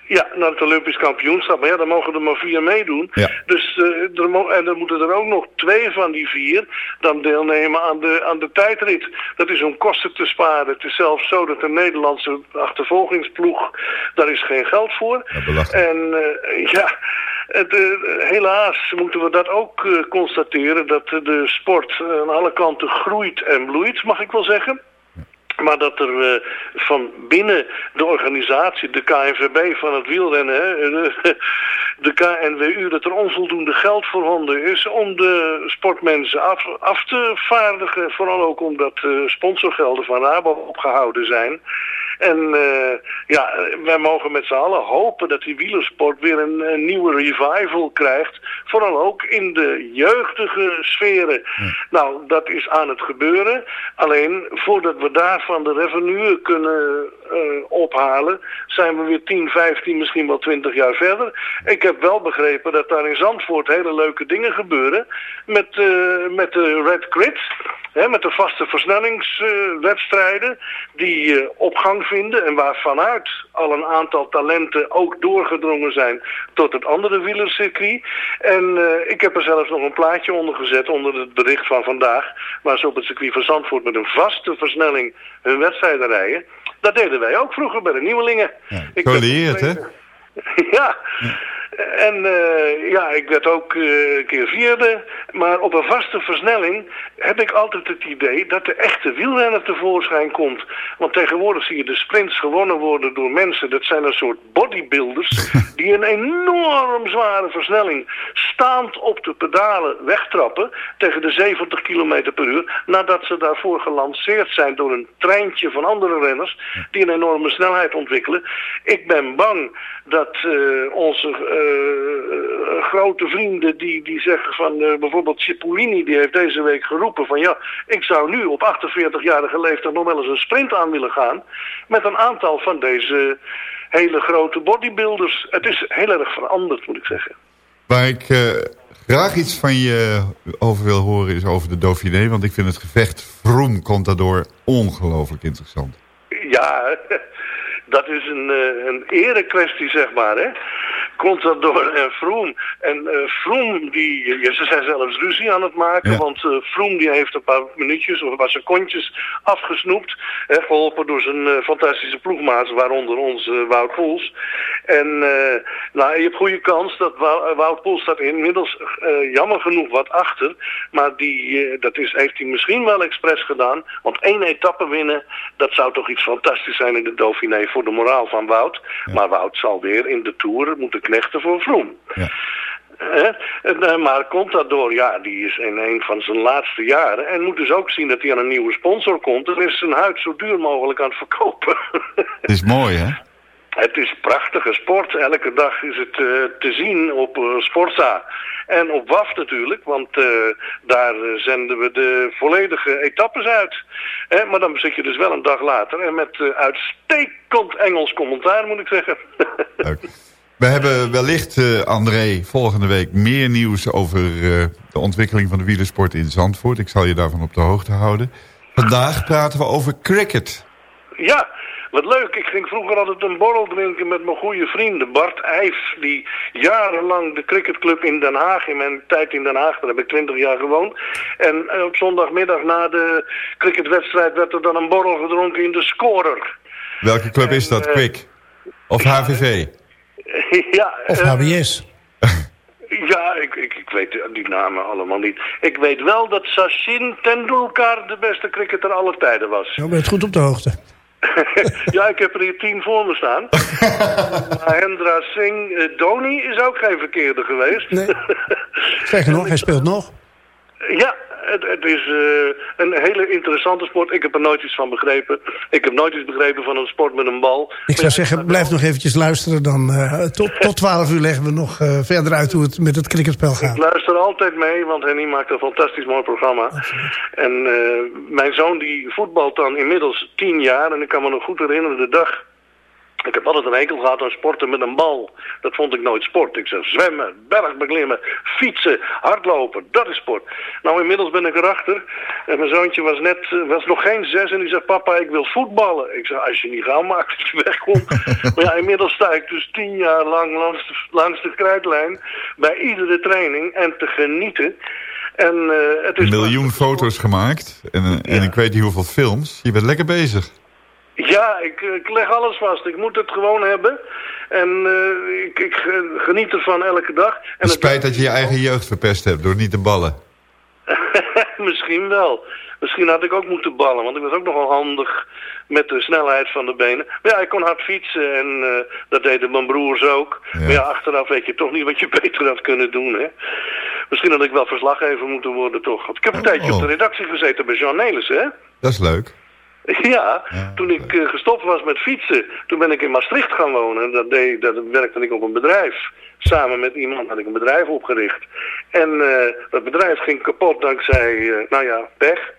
Ja, naar het Olympisch kampioenschap. Maar ja, dan mogen er maar vier meedoen. Ja. Dus uh, er en dan moeten er ook nog twee van die vier dan deelnemen aan de, aan de tijdrit. Dat is om kosten te sparen. Het is zelfs zo dat de Nederlandse achtervolgingsploeg, daar is geen geld voor. Ja, en uh, ja, het, uh, helaas moeten we dat ook constateren, dat de sport aan alle kanten groeit en bloeit, mag ik wel zeggen. Maar dat er eh, van binnen de organisatie, de KNVB van het wielrennen, hè, de, de KNWU, dat er onvoldoende geld voorhanden is om de sportmensen af, af te vaardigen. Vooral ook omdat uh, sponsorgelden van Rabo opgehouden zijn. En uh, ja, wij mogen met z'n allen hopen dat die wielersport weer een, een, nieuwe revival krijgt. Vooral ook in de jeugdige sferen. Nou, dat is aan het gebeuren. Alleen, voordat we daarvan de revenue kunnen uh, ophalen, zijn we weer 10, 15, misschien wel 20 jaar verder. Ik heb wel begrepen dat daar in Zandvoort hele leuke dingen gebeuren. Met, uh, met de Red Crit. Hè, met de vaste versnellingswedstrijden die op gang vinden en waarvanuit al een aantal talenten ook doorgedrongen zijn tot het andere wielercircuit. En uh, ik heb er zelfs nog een plaatje onder gezet onder het bericht van vandaag, waar ze op het circuit van Zandvoort met een vaste versnelling hun wedstrijden rijden. Dat deden wij ook vroeger bij de nieuwelingen. Ja, hè? ja. En uh, ja, ik werd ook uh, een keer vierde. Maar op een vaste versnelling heb ik altijd het idee dat de echte wielrenner tevoorschijn komt. Want tegenwoordig zie je de sprints gewonnen worden door mensen. Dat zijn een soort bodybuilders die een enorm zware versnelling staand op de pedalen wegtrappen tegen de 70 km per uur. Nadat ze daarvoor gelanceerd zijn door een treintje van andere renners die een enorme snelheid ontwikkelen. Ik ben bang dat uh, onze grote vrienden die, die zeggen van uh, bijvoorbeeld Cipollini, die heeft deze week geroepen van ja, ik zou nu op 48-jarige leeftijd nog wel eens een sprint aan willen gaan met een aantal van deze hele grote bodybuilders. Het is heel erg veranderd, moet ik zeggen. Waar ik graag iets van je over wil horen is over de Dauphiné, want ik vind het gevecht Vroom komt daardoor ongelooflijk interessant. Ja, dat is een, uh, een erekwestie, zeg maar, hè. Contador en Vroom. En Vroom, die, ja, ze zijn zelfs ruzie aan het maken, ja. want Vroom die heeft een paar minuutjes of een paar secondjes afgesnoept. Hè, geholpen door zijn fantastische ploegmaats, waaronder ons Wout Poels. En nou, je hebt goede kans dat Wout Poels staat inmiddels jammer genoeg wat achter. Maar die, dat is, heeft hij misschien wel expres gedaan. Want één etappe winnen, dat zou toch iets fantastisch zijn in de Dauphiné voor de moraal van Wout. Ja. Maar Wout zal weer in de Tour moeten knechten voor Vroom. Ja. Eh, maar Contador, ja, die is in een van zijn laatste jaren. En moet dus ook zien dat hij aan een nieuwe sponsor komt. En is zijn huid zo duur mogelijk aan het verkopen. Het is mooi, hè? Het is prachtige sport. Elke dag is het uh, te zien op uh, Sportza. En op WAF natuurlijk, want uh, daar zenden we de volledige etappes uit. Eh, maar dan zit je dus wel een dag later. En met uitstekend Engels commentaar, moet ik zeggen. Leuk. We hebben wellicht, André, volgende week meer nieuws over de ontwikkeling van de wielersport in Zandvoort. Ik zal je daarvan op de hoogte houden. Vandaag praten we over cricket. Ja, wat leuk. Ik ging vroeger altijd een borrel drinken met mijn goede vrienden. Bart Eijf, die jarenlang de cricketclub in Den Haag, in mijn tijd in Den Haag, daar heb ik twintig jaar gewoond. En uh, op zondagmiddag na de cricketwedstrijd werd er dan een borrel gedronken in de scorer. Welke club en, is dat? Quick? Of HVV? ja, of HBS. Uh, ja, ik, ik, ik weet die namen allemaal niet. Ik weet wel dat Sachin Tendulkar de beste cricketer aller tijden was. Ben je goed op de hoogte. ja, ik heb er hier tien voor me staan. Mahendra Singh uh, Dhoni is ook geen verkeerde geweest. Nee. Zeg nog, hij speelt nog. Ja, het, het is uh, een hele interessante sport. Ik heb er nooit iets van begrepen. Ik heb nooit iets begrepen van een sport met een bal. Ik zou zeggen, blijf nog eventjes luisteren. Dan, uh, tot, tot 12 uur leggen we nog uh, verder uit hoe het met het cricketspel gaat. Ik luister altijd mee, want Henny maakt een fantastisch mooi programma. Absoluut. En mijn zoon die voetbalt dan inmiddels 10 jaar. En ik kan me nog goed herinneren de dag... Ik heb altijd een enkel gehad aan sporten met een bal. Dat vond ik nooit sport. Ik zeg zwemmen, bergbeklimmen, fietsen, hardlopen. Dat is sport. Nou, inmiddels ben ik erachter. En mijn zoontje was net, was nog geen zes. En die zegt, papa, ik wil voetballen. Ik zeg, als je niet gauw maakt dat je wegkomt. maar ja, inmiddels sta ik dus tien jaar lang langs de, langs de krijtlijn. Bij iedere training. En te genieten. En, uh, het is een miljoen foto's gemaakt. En, en ja. ik weet niet hoeveel films. Je bent lekker bezig. Ja, ik, ik, leg alles vast. Ik moet het gewoon hebben. En uh, ik, ik, geniet ervan elke dag. En het spijt dat je je eigen jeugd verpest hebt door niet te ballen. Misschien wel. Misschien had ik ook moeten ballen, want ik was ook nogal handig met de snelheid van de benen. Maar ja, ik kon hard fietsen en eh, dat deden mijn broers ook. Maar ja, achteraf weet je toch niet wat je beter had kunnen doen, hè. Misschien had ik wel verslaggever moeten worden, toch. Want ik heb een tijdje op de redactie gezeten bij Jean Nelissen, hè. Dat is leuk. Ja, toen ik eh, gestopt was met fietsen, toen ben ik in Maastricht gaan wonen. Dat, deed, dat werkte ik op een bedrijf. Samen met iemand had ik een bedrijf opgericht. En eh, dat bedrijf ging kapot dankzij, eh, nou ja, pech.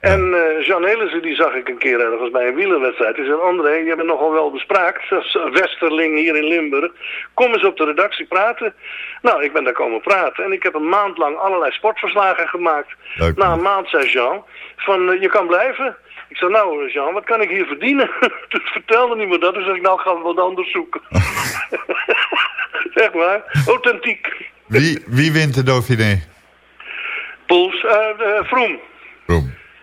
En eh Jean Elissen, die zag ik een keer ergens bij een wielerwedstrijd. Die zei, André, je bent nogal wel bespraakt. als Westerling hier in Limburg. Kom eens op de redactie praten. Nou, ik ben daar komen praten. En ik heb een maand lang allerlei sportverslagen gemaakt. Na een maand zei Jean, van je kan blijven. Ik zei, nou Jean, wat kan ik hier verdienen? Toen vertelde niet meer dat. Dus ik nou gaan we wat anders zoeken. zeg maar, authentiek. Wie, wie wint de Dauphiné? Poels, eh eh, Vroom.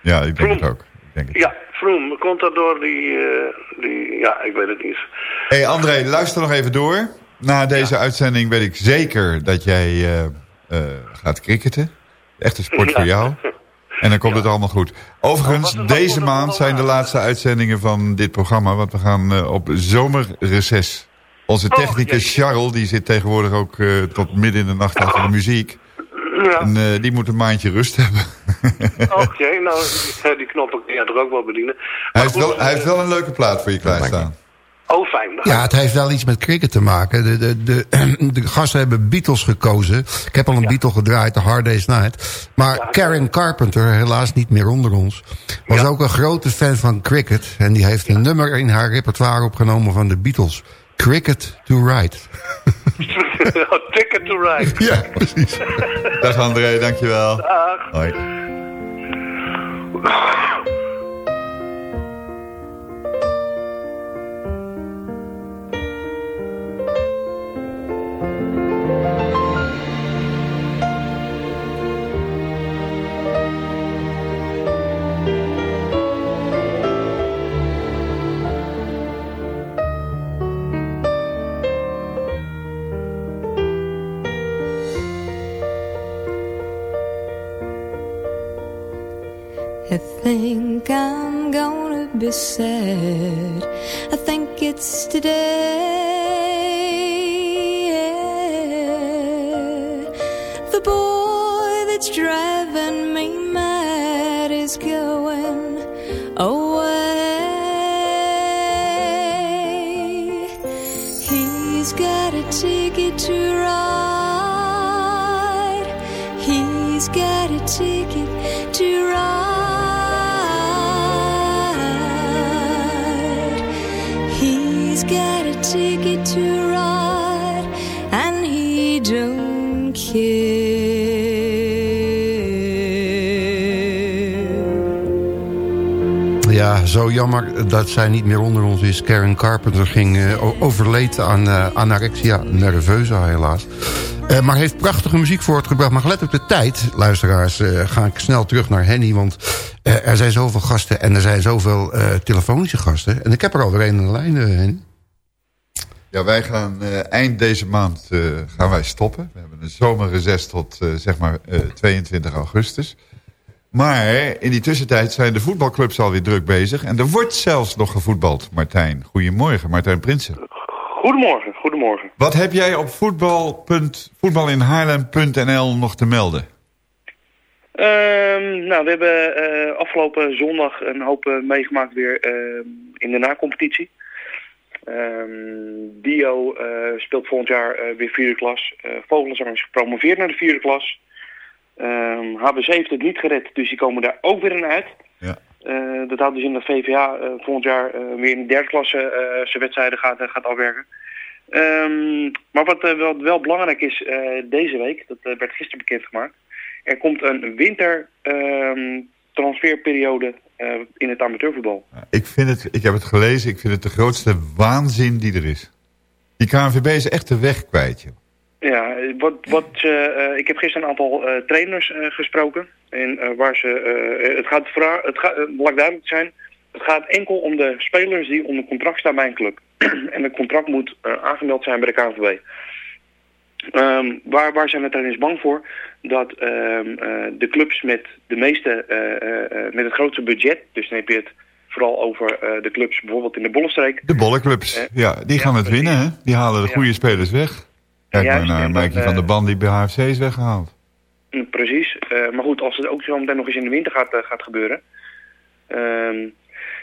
Ja, ik denk het ook. Ja, Vroom. Komt dat door die, eh, die... Ja, ik weet het niet. Hé hey André, luister nog even door. Na deze uitzending weet ik zeker dat jij eh, gaat cricketen. Echte sport voor jou. En dan komt het allemaal goed. Overigens, deze maand zijn de laatste uitzendingen van dit programma. Want we gaan eh, op zomerreces. Onze technicus Charles, die zit tegenwoordig ook eh, tot midden in de nacht achter de muziek. Ja. En eh, die moet een maandje rust hebben. Oké, nou, die, die knop kan je er ook wel bedienen. Hij heeft, wel, hij heeft wel een leuke plaat voor je klaarstaan. Oh, fijn. Ja, het heeft wel iets met cricket te maken. De, de, de, de gasten hebben Beatles gekozen. Ik heb al een Beatle gedraaid, The Hard Day's Night. Maar Karen Carpenter, helaas niet meer onder ons... was ook een grote fan van cricket. En die heeft een nummer in haar repertoire opgenomen van de Beatles. Cricket to Ride. ticket to ride. Ja, precies. Dag André, dankjewel. Dag. Hoi. I think I'm gonna be sad. I think it's today. yeah. The boy that's driving me mad is going away. Zo jammer dat zij niet meer onder ons is. Karen Carpenter ging o- overleed aan eh, anorexia nerveusa helaas. Eh, maar heeft prachtige muziek voortgebracht. Maar gelet op de tijd, luisteraars, ga ik snel terug naar Henny. Want er zijn zoveel gasten en er zijn zoveel telefonische gasten. En ik heb er alweer een de lijn, Henny. Ja, wij gaan eind deze maand gaan wij stoppen. We hebben een zomerreces tot zeg maar eh, 22 augustus. Maar in die tussentijd zijn de voetbalclubs alweer druk bezig. En er wordt zelfs nog gevoetbald. Martijn, goedemorgen. Martijn Prinsen. Goedemorgen, goedemorgen. Wat heb jij op voetbal. voetbalinhaarlem.nl nog te melden? Ehm, nou, we hebben eh, afgelopen zondag een hoop eh, meegemaakt weer ehm, in de nacompetitie. Ehm Dio eh, speelt volgend jaar weer vierde klas. Vogelenzang is gepromoveerd naar de vierde klas. Ehm HBC heeft het niet gered, dus die komen daar ook weer in uit. Ja. Eh, dat houdt dus in dat VVA eh, volgend jaar eh, weer in de derde klasse zijn wedstrijden gaat, gaat afwerken. Ehm, maar wat, wat wel belangrijk is deze week, dat werd gisteren bekendgemaakt. Er komt een winter ehm, eh, in het amateurvoetbal. Ik, vind het, ik heb het gelezen. Ik vind het de grootste waanzin die er is. Die KNVB is echt de weg kwijt. joh. Ja, wat, wat, eh, ik heb gisteren een aantal eh, trainers gesproken. En waar ze, het gaat, het gaat, laat duidelijk zijn, het gaat enkel om de spelers die onder contract staan bij een club. en het contract moet aangemeld zijn bij de KNVB. Ehm, waar, waar zijn de trainers bang voor? Dat ehm, eh, de clubs met de meeste, met het grootste budget, dus dan heb je het vooral over de clubs bijvoorbeeld in de Bollenstreek. De bolleclubs, ja, die gaan het winnen, hè? Die halen de goede spelers weg. Kijk Juist, maar naar Mikey van eh, der Ban die bij HFC is weggehaald. Mm, Precies. Eh, maar goed, als het ook zo meteen nog eens in de winter gaat, eh, gaat gebeuren. Ehm,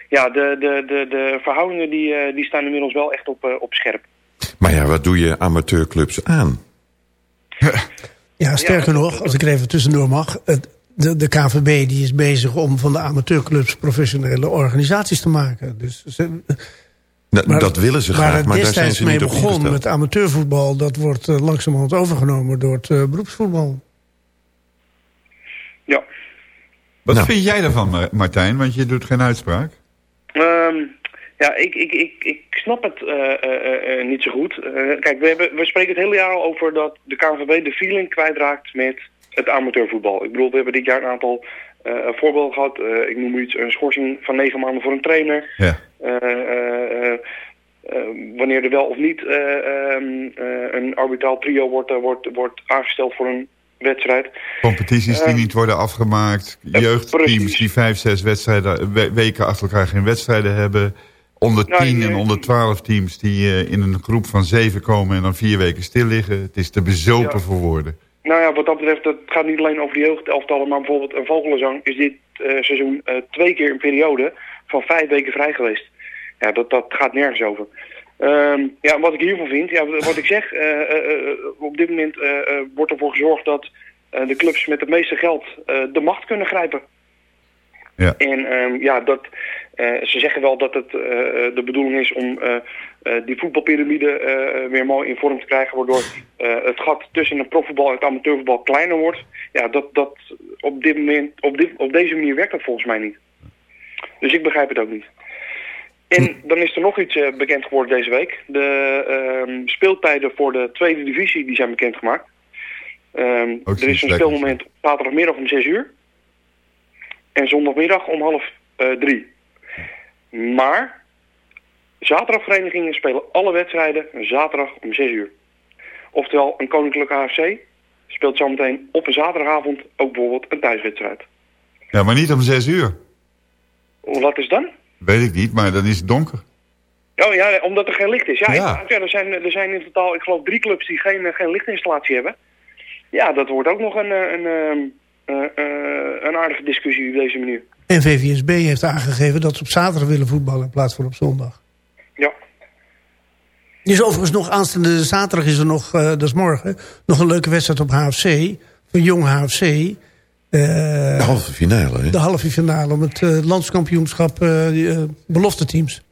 ja, de, de, de, de verhoudingen die, eh, die staan inmiddels wel echt op, eh, op scherp. Maar ja, wat doe je amateurclubs aan? Ja, sterker nog, als ik er even tussendoor mag. het- De, de KVB die is bezig om van de amateurclubs professionele organisaties te maken. Dus ze, Dat, Maar- dat willen ze graag, het maar daar zijn ze mee niet op begon met amateurvoetbal... dat wordt eh, langzamerhand overgenomen door het eh, beroepsvoetbal. Ja. Wat Nou. vind jij daarvan, Ma- Martijn? Want je doet geen uitspraak. Ehm, ja, ik, ik, ik, ik snap het eh, eh, eh, niet zo goed. Eh, kijk, we, hebben, we spreken het hele jaar al over dat de KNVB de feeling kwijtraakt met het amateurvoetbal. Ik bedoel, we hebben dit jaar een aantal voorbeelden gehad. Eh, ik noem iets, een schorsing van negen maanden voor een trainer. Ja. Eh, eh, eh, wanneer er wel of niet eh, ehm, eh, een arbitraal trio wordt, wordt, wordt aangesteld voor een wedstrijd. Competities die niet worden afgemaakt. Jeugdteams die vijf, zes wedstrijden, we- weken achter elkaar geen wedstrijden hebben. Onder Nou, 10 je- en onder 12 teams die in een groep van zeven komen en dan vier weken stil liggen. Het is te bezopen Ja. voor woorden. Nou ja, wat dat betreft, het gaat niet alleen over de jeugdelftallen, maar bijvoorbeeld een vogelenzang is dit seizoen twee keer een periode van vijf weken vrij geweest. Ja, dat, dat gaat nergens over. Ehm, ja, wat ik hiervan vind, ja, wat ik zeg, eh, eh, eh, op dit moment eh, wordt ervoor gezorgd dat de clubs met het meeste geld de macht kunnen grijpen. Ja. En ehm, ja, dat, ze zeggen wel dat het de bedoeling is om die voetbalpyramide weer mooi in vorm te krijgen, waardoor het gat tussen het profvoetbal en het amateurvoetbal kleiner wordt. Ja, dat, dat op, dit moment, op, dit, op deze manier werkt dat volgens mij niet. Dus ik begrijp het ook niet. En dan is er nog iets eh, bekend geworden deze week. De ehm, speeltijden voor de tweede divisie die zijn bekendgemaakt. Ook er is een speelmoment zaterdagmiddag om 6 uur. En zondagmiddag om half eh, drie. Maar zaterdagverenigingen spelen alle wedstrijden zaterdag om 6 uur. Oftewel, een koninklijke AFC speelt zometeen op een zaterdagavond ook bijvoorbeeld een thuiswedstrijd. Ja, maar niet om zes uur. Hoe laat is dan? Weet ik niet, maar dan is het donker. Oh ja, omdat er geen licht is. Ja, Ja. inderdaad, ja er, zijn, er zijn in totaal, ik geloof, drie clubs die geen, eh, geen lichtinstallatie hebben. Ja, dat wordt ook nog een, eh, een, ehm, eh, eh, een aardige discussie op deze manier. En VVSB heeft aangegeven dat ze op zaterdag willen voetballen in plaats van op zondag. Ja. Is overigens nog aanstaande zaterdag is er nog, eh, dat is morgen, nog een leuke wedstrijd op HFC. Van Jong HFC. Eh, De halve finale, hè? de halve finale om het eh, landskampioenschap eh belofte teams.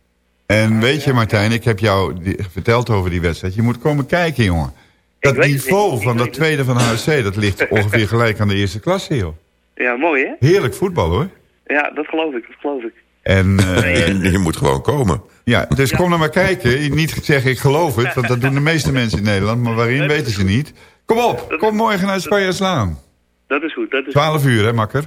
En weet je Martijn, ik heb jou verteld over die wedstrijd. Je moet komen kijken, jongen. Dat niveau niet. van dat tweede van HFC, dat ligt ongeveer gelijk aan de eerste klasse, joh. Ja, mooi hè? Heerlijk voetbal, hoor. Ja, dat geloof ik, dat geloof ik. En, eh, Je, je moet gewoon komen. ja, dus kom nou maar kijken. Niet zeggen ik geloof het, want dat doen de meeste mensen in Nederland. Maar waarin weten ze niet. Kom op, kom morgen naar Spanje slaan. Dat is goed, dat is 12 uur, hè, makker?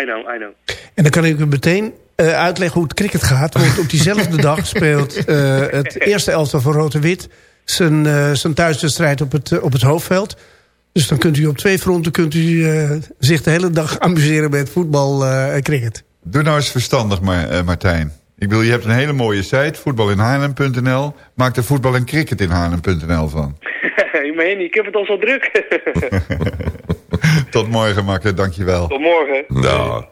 I know, I know. En dan kan ik u meteen eh, uitleggen hoe het cricket gaat. Want op diezelfde dag speelt eh, het eerste elftal van Rood en Wit... zijn, eh, zijn thuiswedstrijd op het, op het hoofdveld. Dus dan kunt u op twee fronten kunt u, eh, zich de hele dag amuseren met voetbal eh, en cricket. Doe nou eens verstandig, maar, eh, Martijn. Ik bedoel, je hebt een hele mooie site, voetbalinhaarlem.nl. Maak er voetbal en cricket in Haarlem.nl van. maar Henny, ik heb het al zo druk. Tot morgen, makker. Dankjewel. Tot morgen. Nou.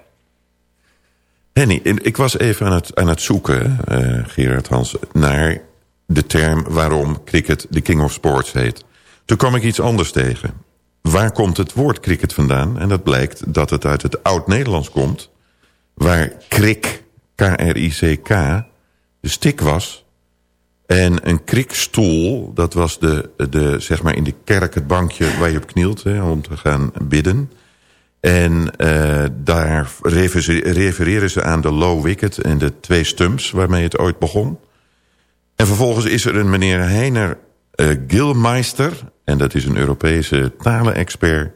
Henny, ik was even aan het, aan het zoeken, eh, Gerard Hans, naar de term waarom cricket de king of sports heet. Toen kwam ik iets anders tegen. Waar komt het woord cricket vandaan? En dat blijkt dat het uit het oud-Nederlands komt, waar krik, K-R-I-C-K, de stik was. En een krikstoel, dat was de, de, zeg maar in de kerk het bankje waar je op knielt om te gaan bidden. En eh, daar refer- refereren ze aan de low wicket en de twee stumps waarmee het ooit begon. En vervolgens is er een meneer Heiner eh, Gilmeister, en dat is een Europese talenexpert.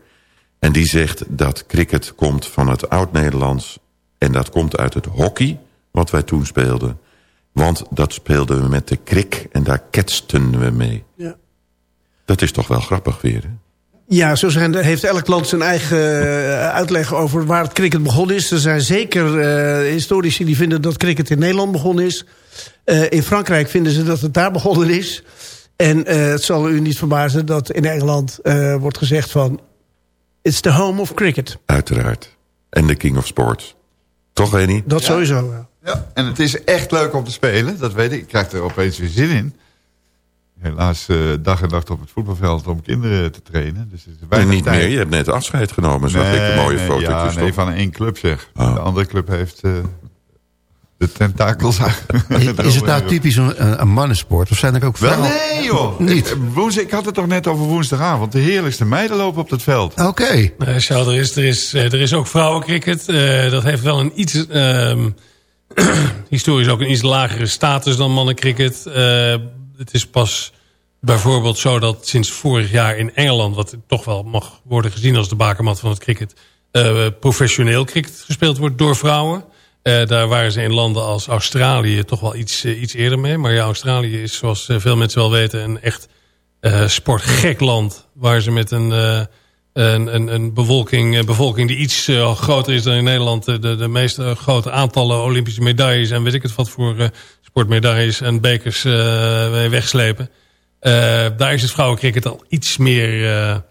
En die zegt dat cricket komt van het oud-Nederlands en dat komt uit het hockey, wat wij toen speelden. Want dat speelden we met de krik en daar ketsten we mee. Ja. Dat is toch wel grappig weer, hè? Ja, zo zijn, heeft elk land zijn eigen eh, uitleg over waar het cricket begonnen is. Er zijn zeker uh, historici die vinden dat cricket in Nederland begonnen is. Uh, in Frankrijk vinden ze dat het daar begonnen is. En het zal u niet verbazen dat in Engeland wordt gezegd van... It's the home of cricket. Uiteraard. En de king of sports. Toch, Henny? Dat sowieso, ja. Ja. En het is echt leuk om te spelen, dat weet ik. Ik krijg er opeens weer zin in helaas uh, dag en nacht op het voetbalveld om kinderen te trainen. Dus het is nee, niet tijd. meer, je hebt net afscheid genomen, zag nee, ik de mooie nee, foto's. Ja, nee, van één club zeg. Oh. De andere club heeft uh, de tentakels Is het nou typisch een, een mannensport? Of zijn er ook vrouwen? Wel, nee joh. Niet. Woensdag, ik had het toch net over woensdagavond. De heerlijkste meiden lopen op dat veld. Oké. Okay. Uh, er, is, er, is, er is ook vrouwencricket. dat heeft wel een iets... Ehm, historisch ook een iets lagere status dan mannencricket het is pas bijvoorbeeld zo dat sinds vorig jaar in Engeland... wat toch wel mag worden gezien als de bakermat van het cricket... Uh, professioneel cricket gespeeld wordt door vrouwen. Uh, daar waren ze in landen als Australië toch wel iets, uh, iets eerder mee. Maar ja, Australië is zoals veel mensen wel weten... een echt sportgek land... waar ze met een, een, een, een bevolking, bevolking die iets groter is dan in Nederland... de, de meeste grote aantallen Olympische medailles... en weet ik het wat voor sportmedailles en bekers wegslepen. Daar is het vrouwencricket al iets meer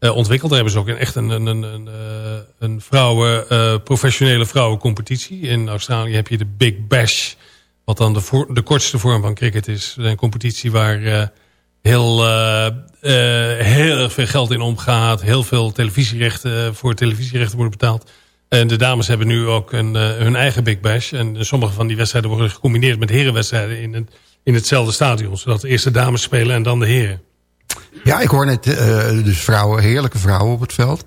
ontwikkeld. Daar hebben ze ook echt een, een, een, een vrouwen, professionele vrouwencompetitie. In Australië heb je de Big Bash, wat dan de, de kortste vorm van cricket is. Een competitie waar heel, heel erg veel geld in omgaat. Heel veel televisierechten voor televisierechten worden betaald. En de dames hebben nu ook een, uh, hun eigen Big Bash. En sommige van die wedstrijden worden gecombineerd met herenwedstrijden in, in hetzelfde stadion. Zodat de eerste dames spelen en dan de heren. Ja, ik hoor net dus vrouwen, heerlijke vrouwen op het veld.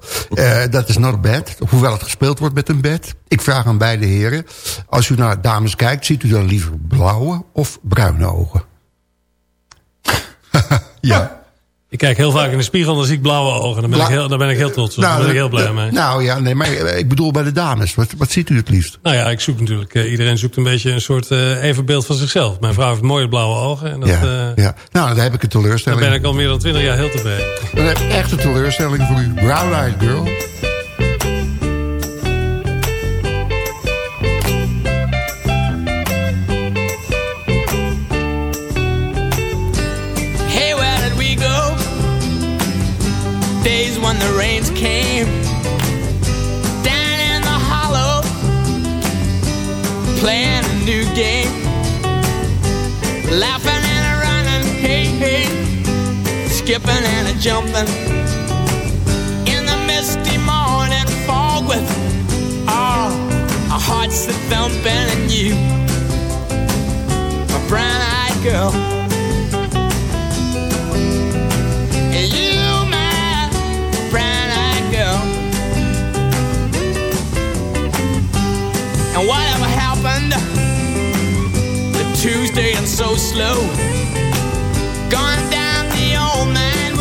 Dat is not bad, hoewel het gespeeld wordt met een bed. Ik vraag aan beide heren. Als u naar dames kijkt, ziet u dan liever blauwe of bruine ogen? ja. Ik kijk heel vaak in de spiegel en dan zie ik blauwe ogen. Dan ben, ik, heel, dan ben ik heel trots op. Nou, daar ben ik heel blij mee. Nou ja, nee, maar ik bedoel bij de dames. Wat, wat ziet u het liefst? Nou ja, ik zoek natuurlijk... Uh, iedereen zoekt een beetje een soort uh, evenbeeld van zichzelf. Mijn vrouw heeft mooie blauwe ogen. En dat, ja, uh, ja. Nou, dan heb ik een teleurstelling. Dan ben ik al meer dan twintig jaar heel tevreden. Dan heb ik echt een teleurstelling voor u. Brown Eyed Girl. Jumping in the misty morning fog with all oh, our hearts that thumping and you, my brown eyed girl. and you, my brown-eyed girl. And whatever happened to Tuesday and so slow? Gone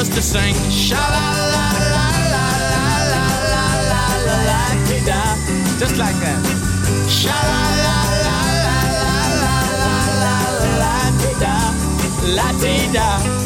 used to sing. Sha la la la la la la la la la la da just like that sha la la la la la la la la la da la da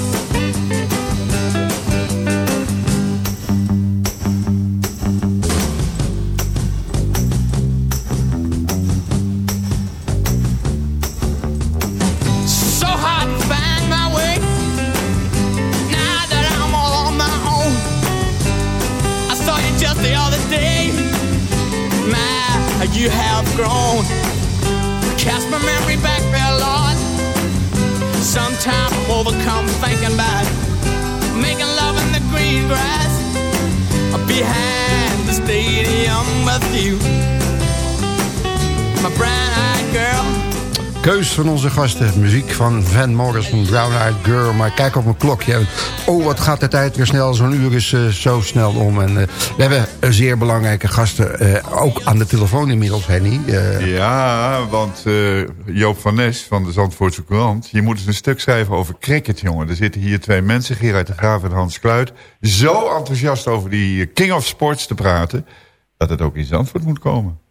van onze gasten. Muziek van Van Morrison, Brown Eyed Girl. Maar kijk op mijn klokje. Oh, wat gaat de tijd weer snel. Zo'n uur is uh, zo snel om. En uh, we hebben een zeer belangrijke gasten. Uh, ook aan de telefoon inmiddels, Henny. Ja, want Joop van Nes van de Zandvoortse Courant... je moet eens een stuk schrijven over cricket, jongen. Er zitten hier twee mensen, Gerard de Graaf en Hans Kluit... zo enthousiast over die King of Sports te praten... dat het ook in Zandvoort moet komen.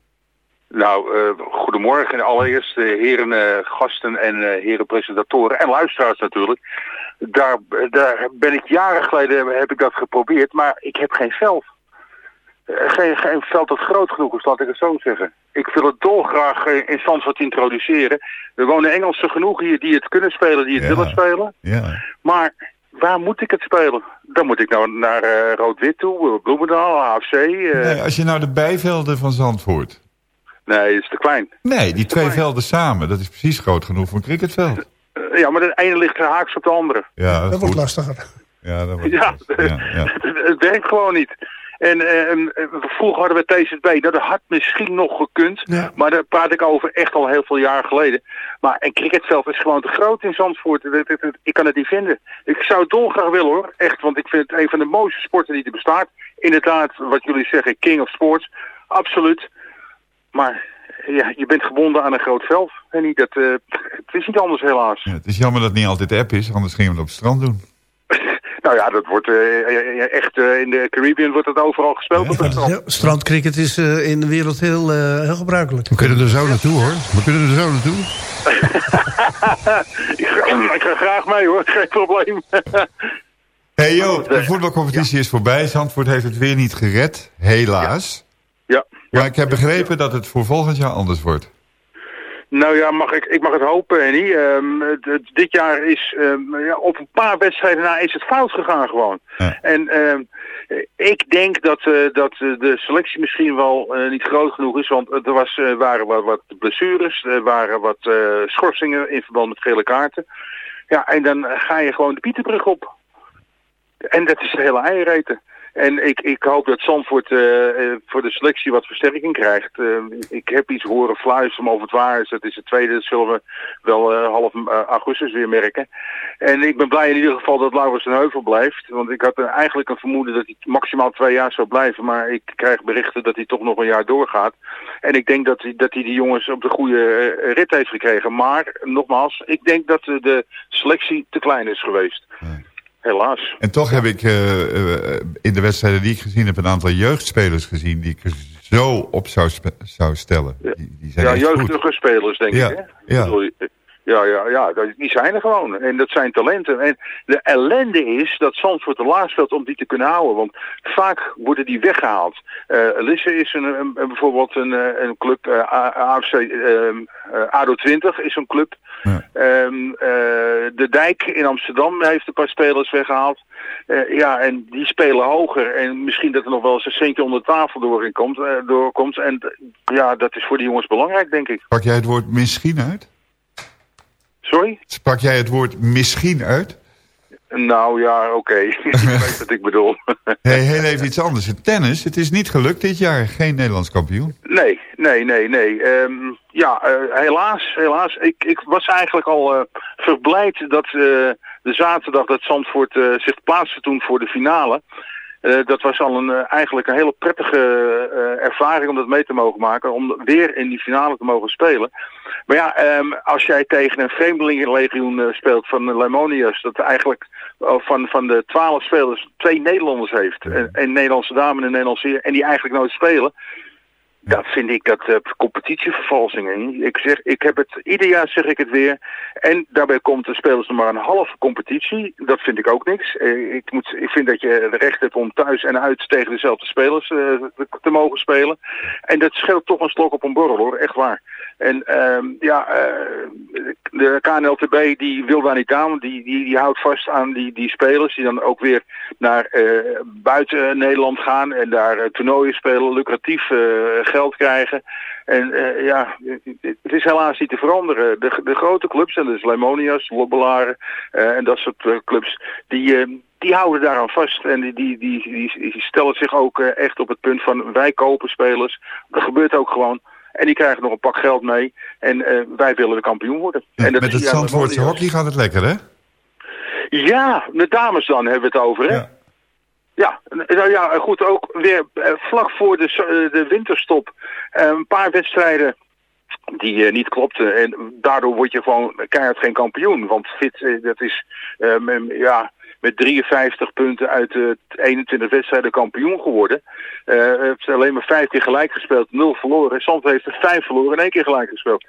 Nou, uh, goedemorgen allereerst uh, heren uh, gasten en heren presentatoren en luisteraars natuurlijk. Daar, daar ben ik jaren geleden heb ik dat geprobeerd, maar ik heb geen veld. geen, geen veld dat groot genoeg is, laat ik het zo zeggen. Ik wil het dolgraag in Zandvoort introduceren. Er wonen Engelsen genoeg hier die het kunnen spelen, die het willen spelen. Ja. Maar waar moet ik het spelen? Dan moet ik nou naar Rood-Wit toe, Bloemendaal, AFC. Nee, als je nou de bijvelden van Zandvoort... Nee, het is te klein. Nee, die twee velden samen, dat is precies groot genoeg voor een cricketveld. Uh, ja, maar de ene ligt haaks op de andere. Ja, dat, dat wordt lastiger. Ja, dat wordt ja, ja, ja. het werkt gewoon niet. En uh, vroeger hadden we TZB, dat had misschien nog gekund. Ja. Maar daar praat ik over echt al heel veel jaar geleden. Maar een cricketveld is gewoon te groot in Zandvoort. Ik kan het niet vinden. Ik zou het dolgraag willen hoor. Echt, want ik vind het een van de mooiste sporten die er bestaat. Inderdaad, wat jullie zeggen, king of sports. Absoluut. Maar ja, je bent gebonden aan een groot veld. En niet dat, uh, het is niet anders helaas. Ja, het is jammer dat het niet altijd app is, anders gingen we het op het strand doen. nou ja, dat wordt uh, echt uh, in de Caribbean wordt het overal gespeeld. Ja, op het strand. ja, strandcricket is in de wereld heel, heel gebruikelijk. We kunnen er zo naartoe hoor. We kunnen er zo naartoe. ik, ga, ik ga graag mee hoor, geen probleem. hey Joop, de voetbalcompetitie is voorbij. Zandvoort heeft het weer niet gered, helaas. Ja. Maar ik heb begrepen dat het voor volgend jaar anders wordt. Nou ja, mag ik, ik mag het hopen, Henny. Um, het, dit jaar is, um, ja, op een paar wedstrijden na is het fout gegaan gewoon. Ja. En um, ik denk dat, uh, dat de selectie misschien wel uh, niet groot genoeg is. Want er was, uh, waren wat, wat blessures, er waren wat schorsingen in verband met gele kaarten. Ja, en dan ga je gewoon de Pieterbrug op. En dat is de hele eiereten. En ik, ik hoop dat Zandvoort uh, voor de selectie wat versterking krijgt. Uh, ik heb iets horen fluisteren of het waar is. Dat is het tweede, dat zullen we wel half augustus weer merken. En ik ben blij in ieder geval dat Laurens ten Heuvel blijft. Want ik had eigenlijk een vermoeden dat hij maximaal twee jaar zou blijven. Maar ik krijg berichten dat hij toch nog een jaar doorgaat. En ik denk dat hij, dat hij die jongens op de goede rit heeft gekregen. Maar, nogmaals, ik denk dat de selectie te klein is geweest. Helaas. En toch heb ik uh, uh, in de wedstrijden die ik gezien heb... een aantal jeugdspelers gezien die ik er zo op zou, zou stellen. Die, die zijn ja, jeugdige goed. spelers, denk Ja, ik. Hè? ja. Bedoel Ja, ja, ja, dat- die zijn er gewoon. En dat zijn talenten. En de ellende is dat Zandvoort de laatst speelt om die te kunnen houden. Want vaak worden die weggehaald. Eh Lisse is een, een- bijvoorbeeld een, eh, een club, AFC ADO 20 is een club. Ja. Ehm, eh, de Dijk in Amsterdam heeft een paar spelers weggehaald. Eh, ja, en die spelen hoger. En misschien dat er nog wel eens een centje onder tafel doorheen komt, doorkomt. En ja, dat is voor die jongens belangrijk, denk ik. Sprak jij het woord misschien uit? Sorry? Sprak jij het woord misschien uit? Nou ja, oké. ik weet wat ik bedoel. Hey, heel even iets anders. Het tennis, het is niet gelukt dit jaar. Geen Nederlands kampioen. Nee, nee, nee, nee. Ehm, ja, eh, helaas, helaas. Ik, ik was eigenlijk al eh, verblijd dat eh, de zaterdag dat Zandvoort zich plaatste toen voor de finale. Eh, dat was al een, eh, eigenlijk een hele prettige eh, ervaring om dat mee te mogen maken. Om weer in die finale te mogen spelen. Maar ja, ehm, als jij tegen een vreemdelingenlegioen speelt van Lemonius. Dat eigenlijk eh, van, van de twaalf spelers twee Nederlanders heeft. En, een Nederlandse dame en een Nederlandse. En die eigenlijk nooit spelen. Dat vind ik dat uh, competitievervalsing. hè. Ik zeg, ik heb het, ieder jaar zeg ik het weer. En daarbij komt de spelers nog maar een halve competitie. Dat vind ik ook niks. Eh, ik, moet, ik vind dat je het recht hebt om thuis en uit tegen dezelfde spelers eh, te mogen spelen. En dat scheelt toch een slok op een borrel hoor, echt waar. En ehm, ja, eh, de KNLTB die wil daar niet aan. Die, die, die houdt vast aan die, die spelers die dan ook weer naar eh, buiten Nederland gaan. En daar eh, toernooien spelen, lucratief geld krijgen. En ja, het is helaas niet te veranderen. De, de grote clubs, en dat is Lemonias, en dat soort clubs, die, die houden daaraan vast. En die, die, die, die, stellen zich ook echt op het punt van wij kopen spelers. Dat gebeurt ook gewoon. En die krijgen nog een pak geld mee. En eh, wij willen de kampioen worden. en dat Met het ja, Zandvoortse hockey gaat het lekker, hè? Ja, de dames dan hebben we het over, hè? Ja. nou ja, goed, ook weer eh, vlak voor de, eh, de winterstop een paar wedstrijden die niet klopten. En daardoor word je gewoon keihard geen kampioen. Want Fit, dat is met- ja, met 53 punten uit eh, 21 wedstrijden kampioen geworden. Eh heeft alleen maar vijf keer gelijk gespeeld, nul verloren. Zandvoort heeft er vijf verloren en één keer gelijk gespeeld.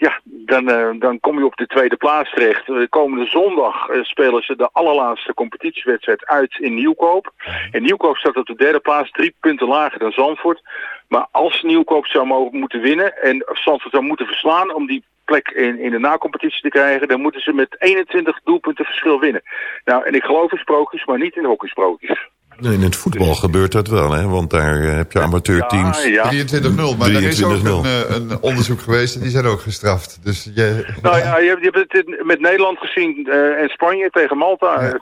Ja, dan, eh, dan kom je op de tweede plaats terecht. Eh, komende zondag eh, spelen ze de allerlaatste competitiewedstrijd uit in Nieuwkoop. En Nieuwkoop staat op de derde plaats, drie punten lager dan Zandvoort. Maar als Nieuwkoop zou mogen moeten winnen en Zandvoort zou moeten verslaan om die plek in, in de nacompetitie te krijgen, dan moeten ze met 21 doelpunten verschil winnen. Nou, en ik geloof in sprookjes, maar niet in hockeysprookjes. In het voetbal gebeurt dat wel, hè? want daar eh, heb je amateurteams. 23-0, maar er is ook 23-0. een, eh, een onderzoek geweest en die zijn ook gestraft. Dus je, Nou ja, je, hebt- je hebt het met Nederland gezien eh, en Spanje tegen Malta.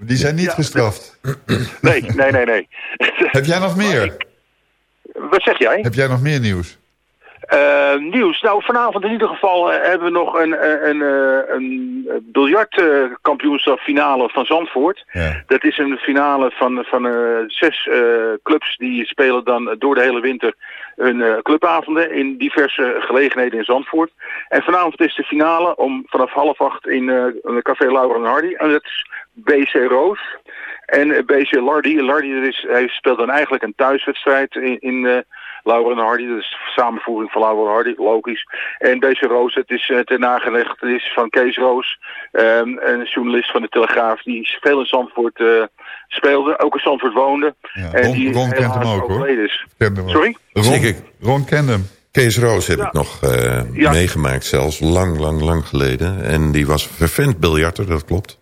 die zijn niet gestraft. Nee, nee, nee, nee. Heb jij nog meer? Wat zeg jij? Heb jij nog meer nieuws? Eh, nieuws. Nou, vanavond in ieder geval eh, hebben we nog een, eh, een, eh, een biljartkampioenschap finale van Zandvoort. Dat is een finale van, van eh, zes eh, clubs die spelen dan door de hele winter hun eh, clubavonden in diverse gelegenheden in Zandvoort. En vanavond is de finale om vanaf half acht in eh, een café Laura en Hardy. En dat is BC Roos. En BC Lardy, Lardy is, hij speelt dan eigenlijk een thuiswedstrijd in, in eh, Laura en Hardy. Dat is de samenvoering van Laura en Hardy, logisch. En BC Roos, het is uh, ten nagedachtenis van Kees Roos, um, een journalist van de Telegraaf, die veel in Zandvoort uh, speelde, ook in Zandvoort woonde. en Ron, die Ron kent hem ook hoor. Is. Hem. Sorry? Ron, Zeker. Ron kent hem. Kees Roos heb Ja. ik nog eh, Ja. meegemaakt zelfs, lang, lang, lang geleden. En die was vervent biljarter, dat klopt.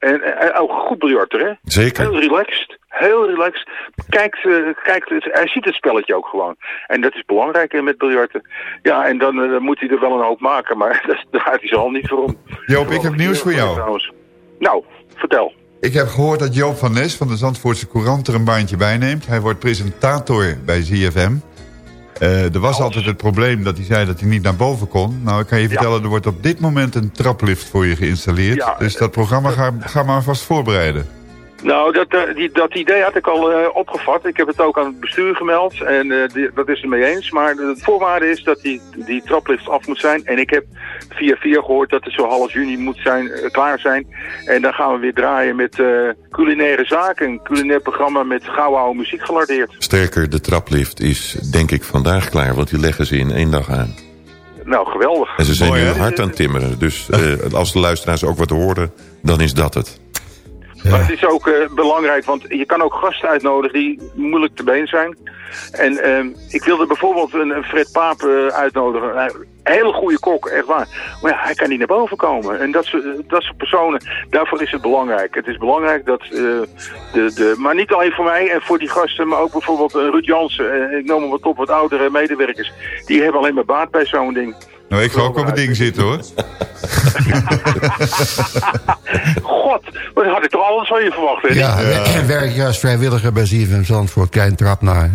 En, en ook goed biljarter, hè? Zeker. Heel relaxed. Heel relaxed. Kijkt, uh, kijkt, hij ziet het spelletje ook gewoon. En dat is belangrijk met biljarten. Ja, en dan uh, moet hij er wel een hoop maken, maar dat, daar gaat hij zijn hand niet voor om. Joop, ik heb nieuws voor jou. Trouwens. Nou, vertel. Ik heb gehoord dat Joop van Nes van de Zandvoortse Courant er een baantje bij neemt. Hij wordt presentator bij ZFM. Uh, er was altijd het probleem dat hij zei dat hij niet naar boven kon. Nou, ik kan je vertellen, ja. er wordt op dit moment een traplift voor je geïnstalleerd. Ja, dus dat programma ga, ga maar vast voorbereiden. Nou, dat, uh, die, dat idee had ik al uh, opgevat. Ik heb het ook aan het bestuur gemeld en uh, die, dat is het mee eens. Maar de voorwaarde is dat die, die traplift af moet zijn. En ik heb via via gehoord dat het zo half juni moet zijn, klaar zijn. En dan gaan we weer draaien met culinaire zaken. Een culinair programma met gouden oude muziek gelardeerd. Sterker, de traplift is denk ik vandaag klaar, want die leggen ze in één dag aan. Nou, geweldig. En ze zijn Mooi, nu hè? hard aan het timmeren. Dus als de luisteraars ook wat horen, dan is dat het. Maar het is ook uh, belangrijk, want je kan ook gasten uitnodigen die moeilijk te been zijn. En uh, ik wilde bijvoorbeeld een, Fred Paap uh, uitnodigen. Een hele goede kok, echt waar. Maar ja, hij kan niet naar boven komen. En dat soort, dat soort personen, daarvoor is het belangrijk. Het is belangrijk dat, de, de, maar niet alleen voor mij en voor die gasten, maar ook bijvoorbeeld Ruud Jansen. ik noem maar wat op, wat oudere medewerkers. Die hebben alleen maar baat bij zo'n ding. Nou, ik ga ook op het ding zitten hoor. God, wat had ik toch alles van je verwacht, hè? Ja, ja. werk je als vrijwilliger bij ZFM Zandvoort, klein trap naar.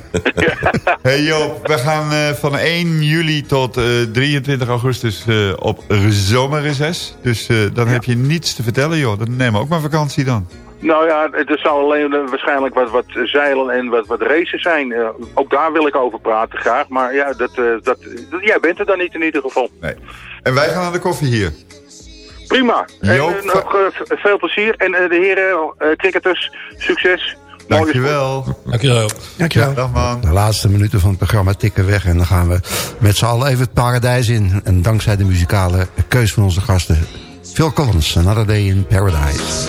hey Joop, we gaan uh, van 1 juli tot uh, 23 augustus uh, op zomerreces. Dus dan ja. heb je niets te vertellen joh, dan nemen we ook maar vakantie dan. Nou ja, er zal alleen uh, waarschijnlijk wat, wat zeilen en wat, wat races zijn. Uh, ook daar wil ik over praten graag. Maar ja, dat, uh, dat, dat, jij bent er dan niet in ieder geval. Nee. En wij gaan aan de koffie hier. Prima. Joop, en nog veel plezier. En de heren cricketers, succes. Dankjewel. Dankjewel. Dankjewel. Dag man. De laatste minuten van het programma tikken weg. En dan gaan we met z'n allen even het paradijs in. En dankzij de muzikale keus van onze gasten. Phil Collins, Another Day in Paradise.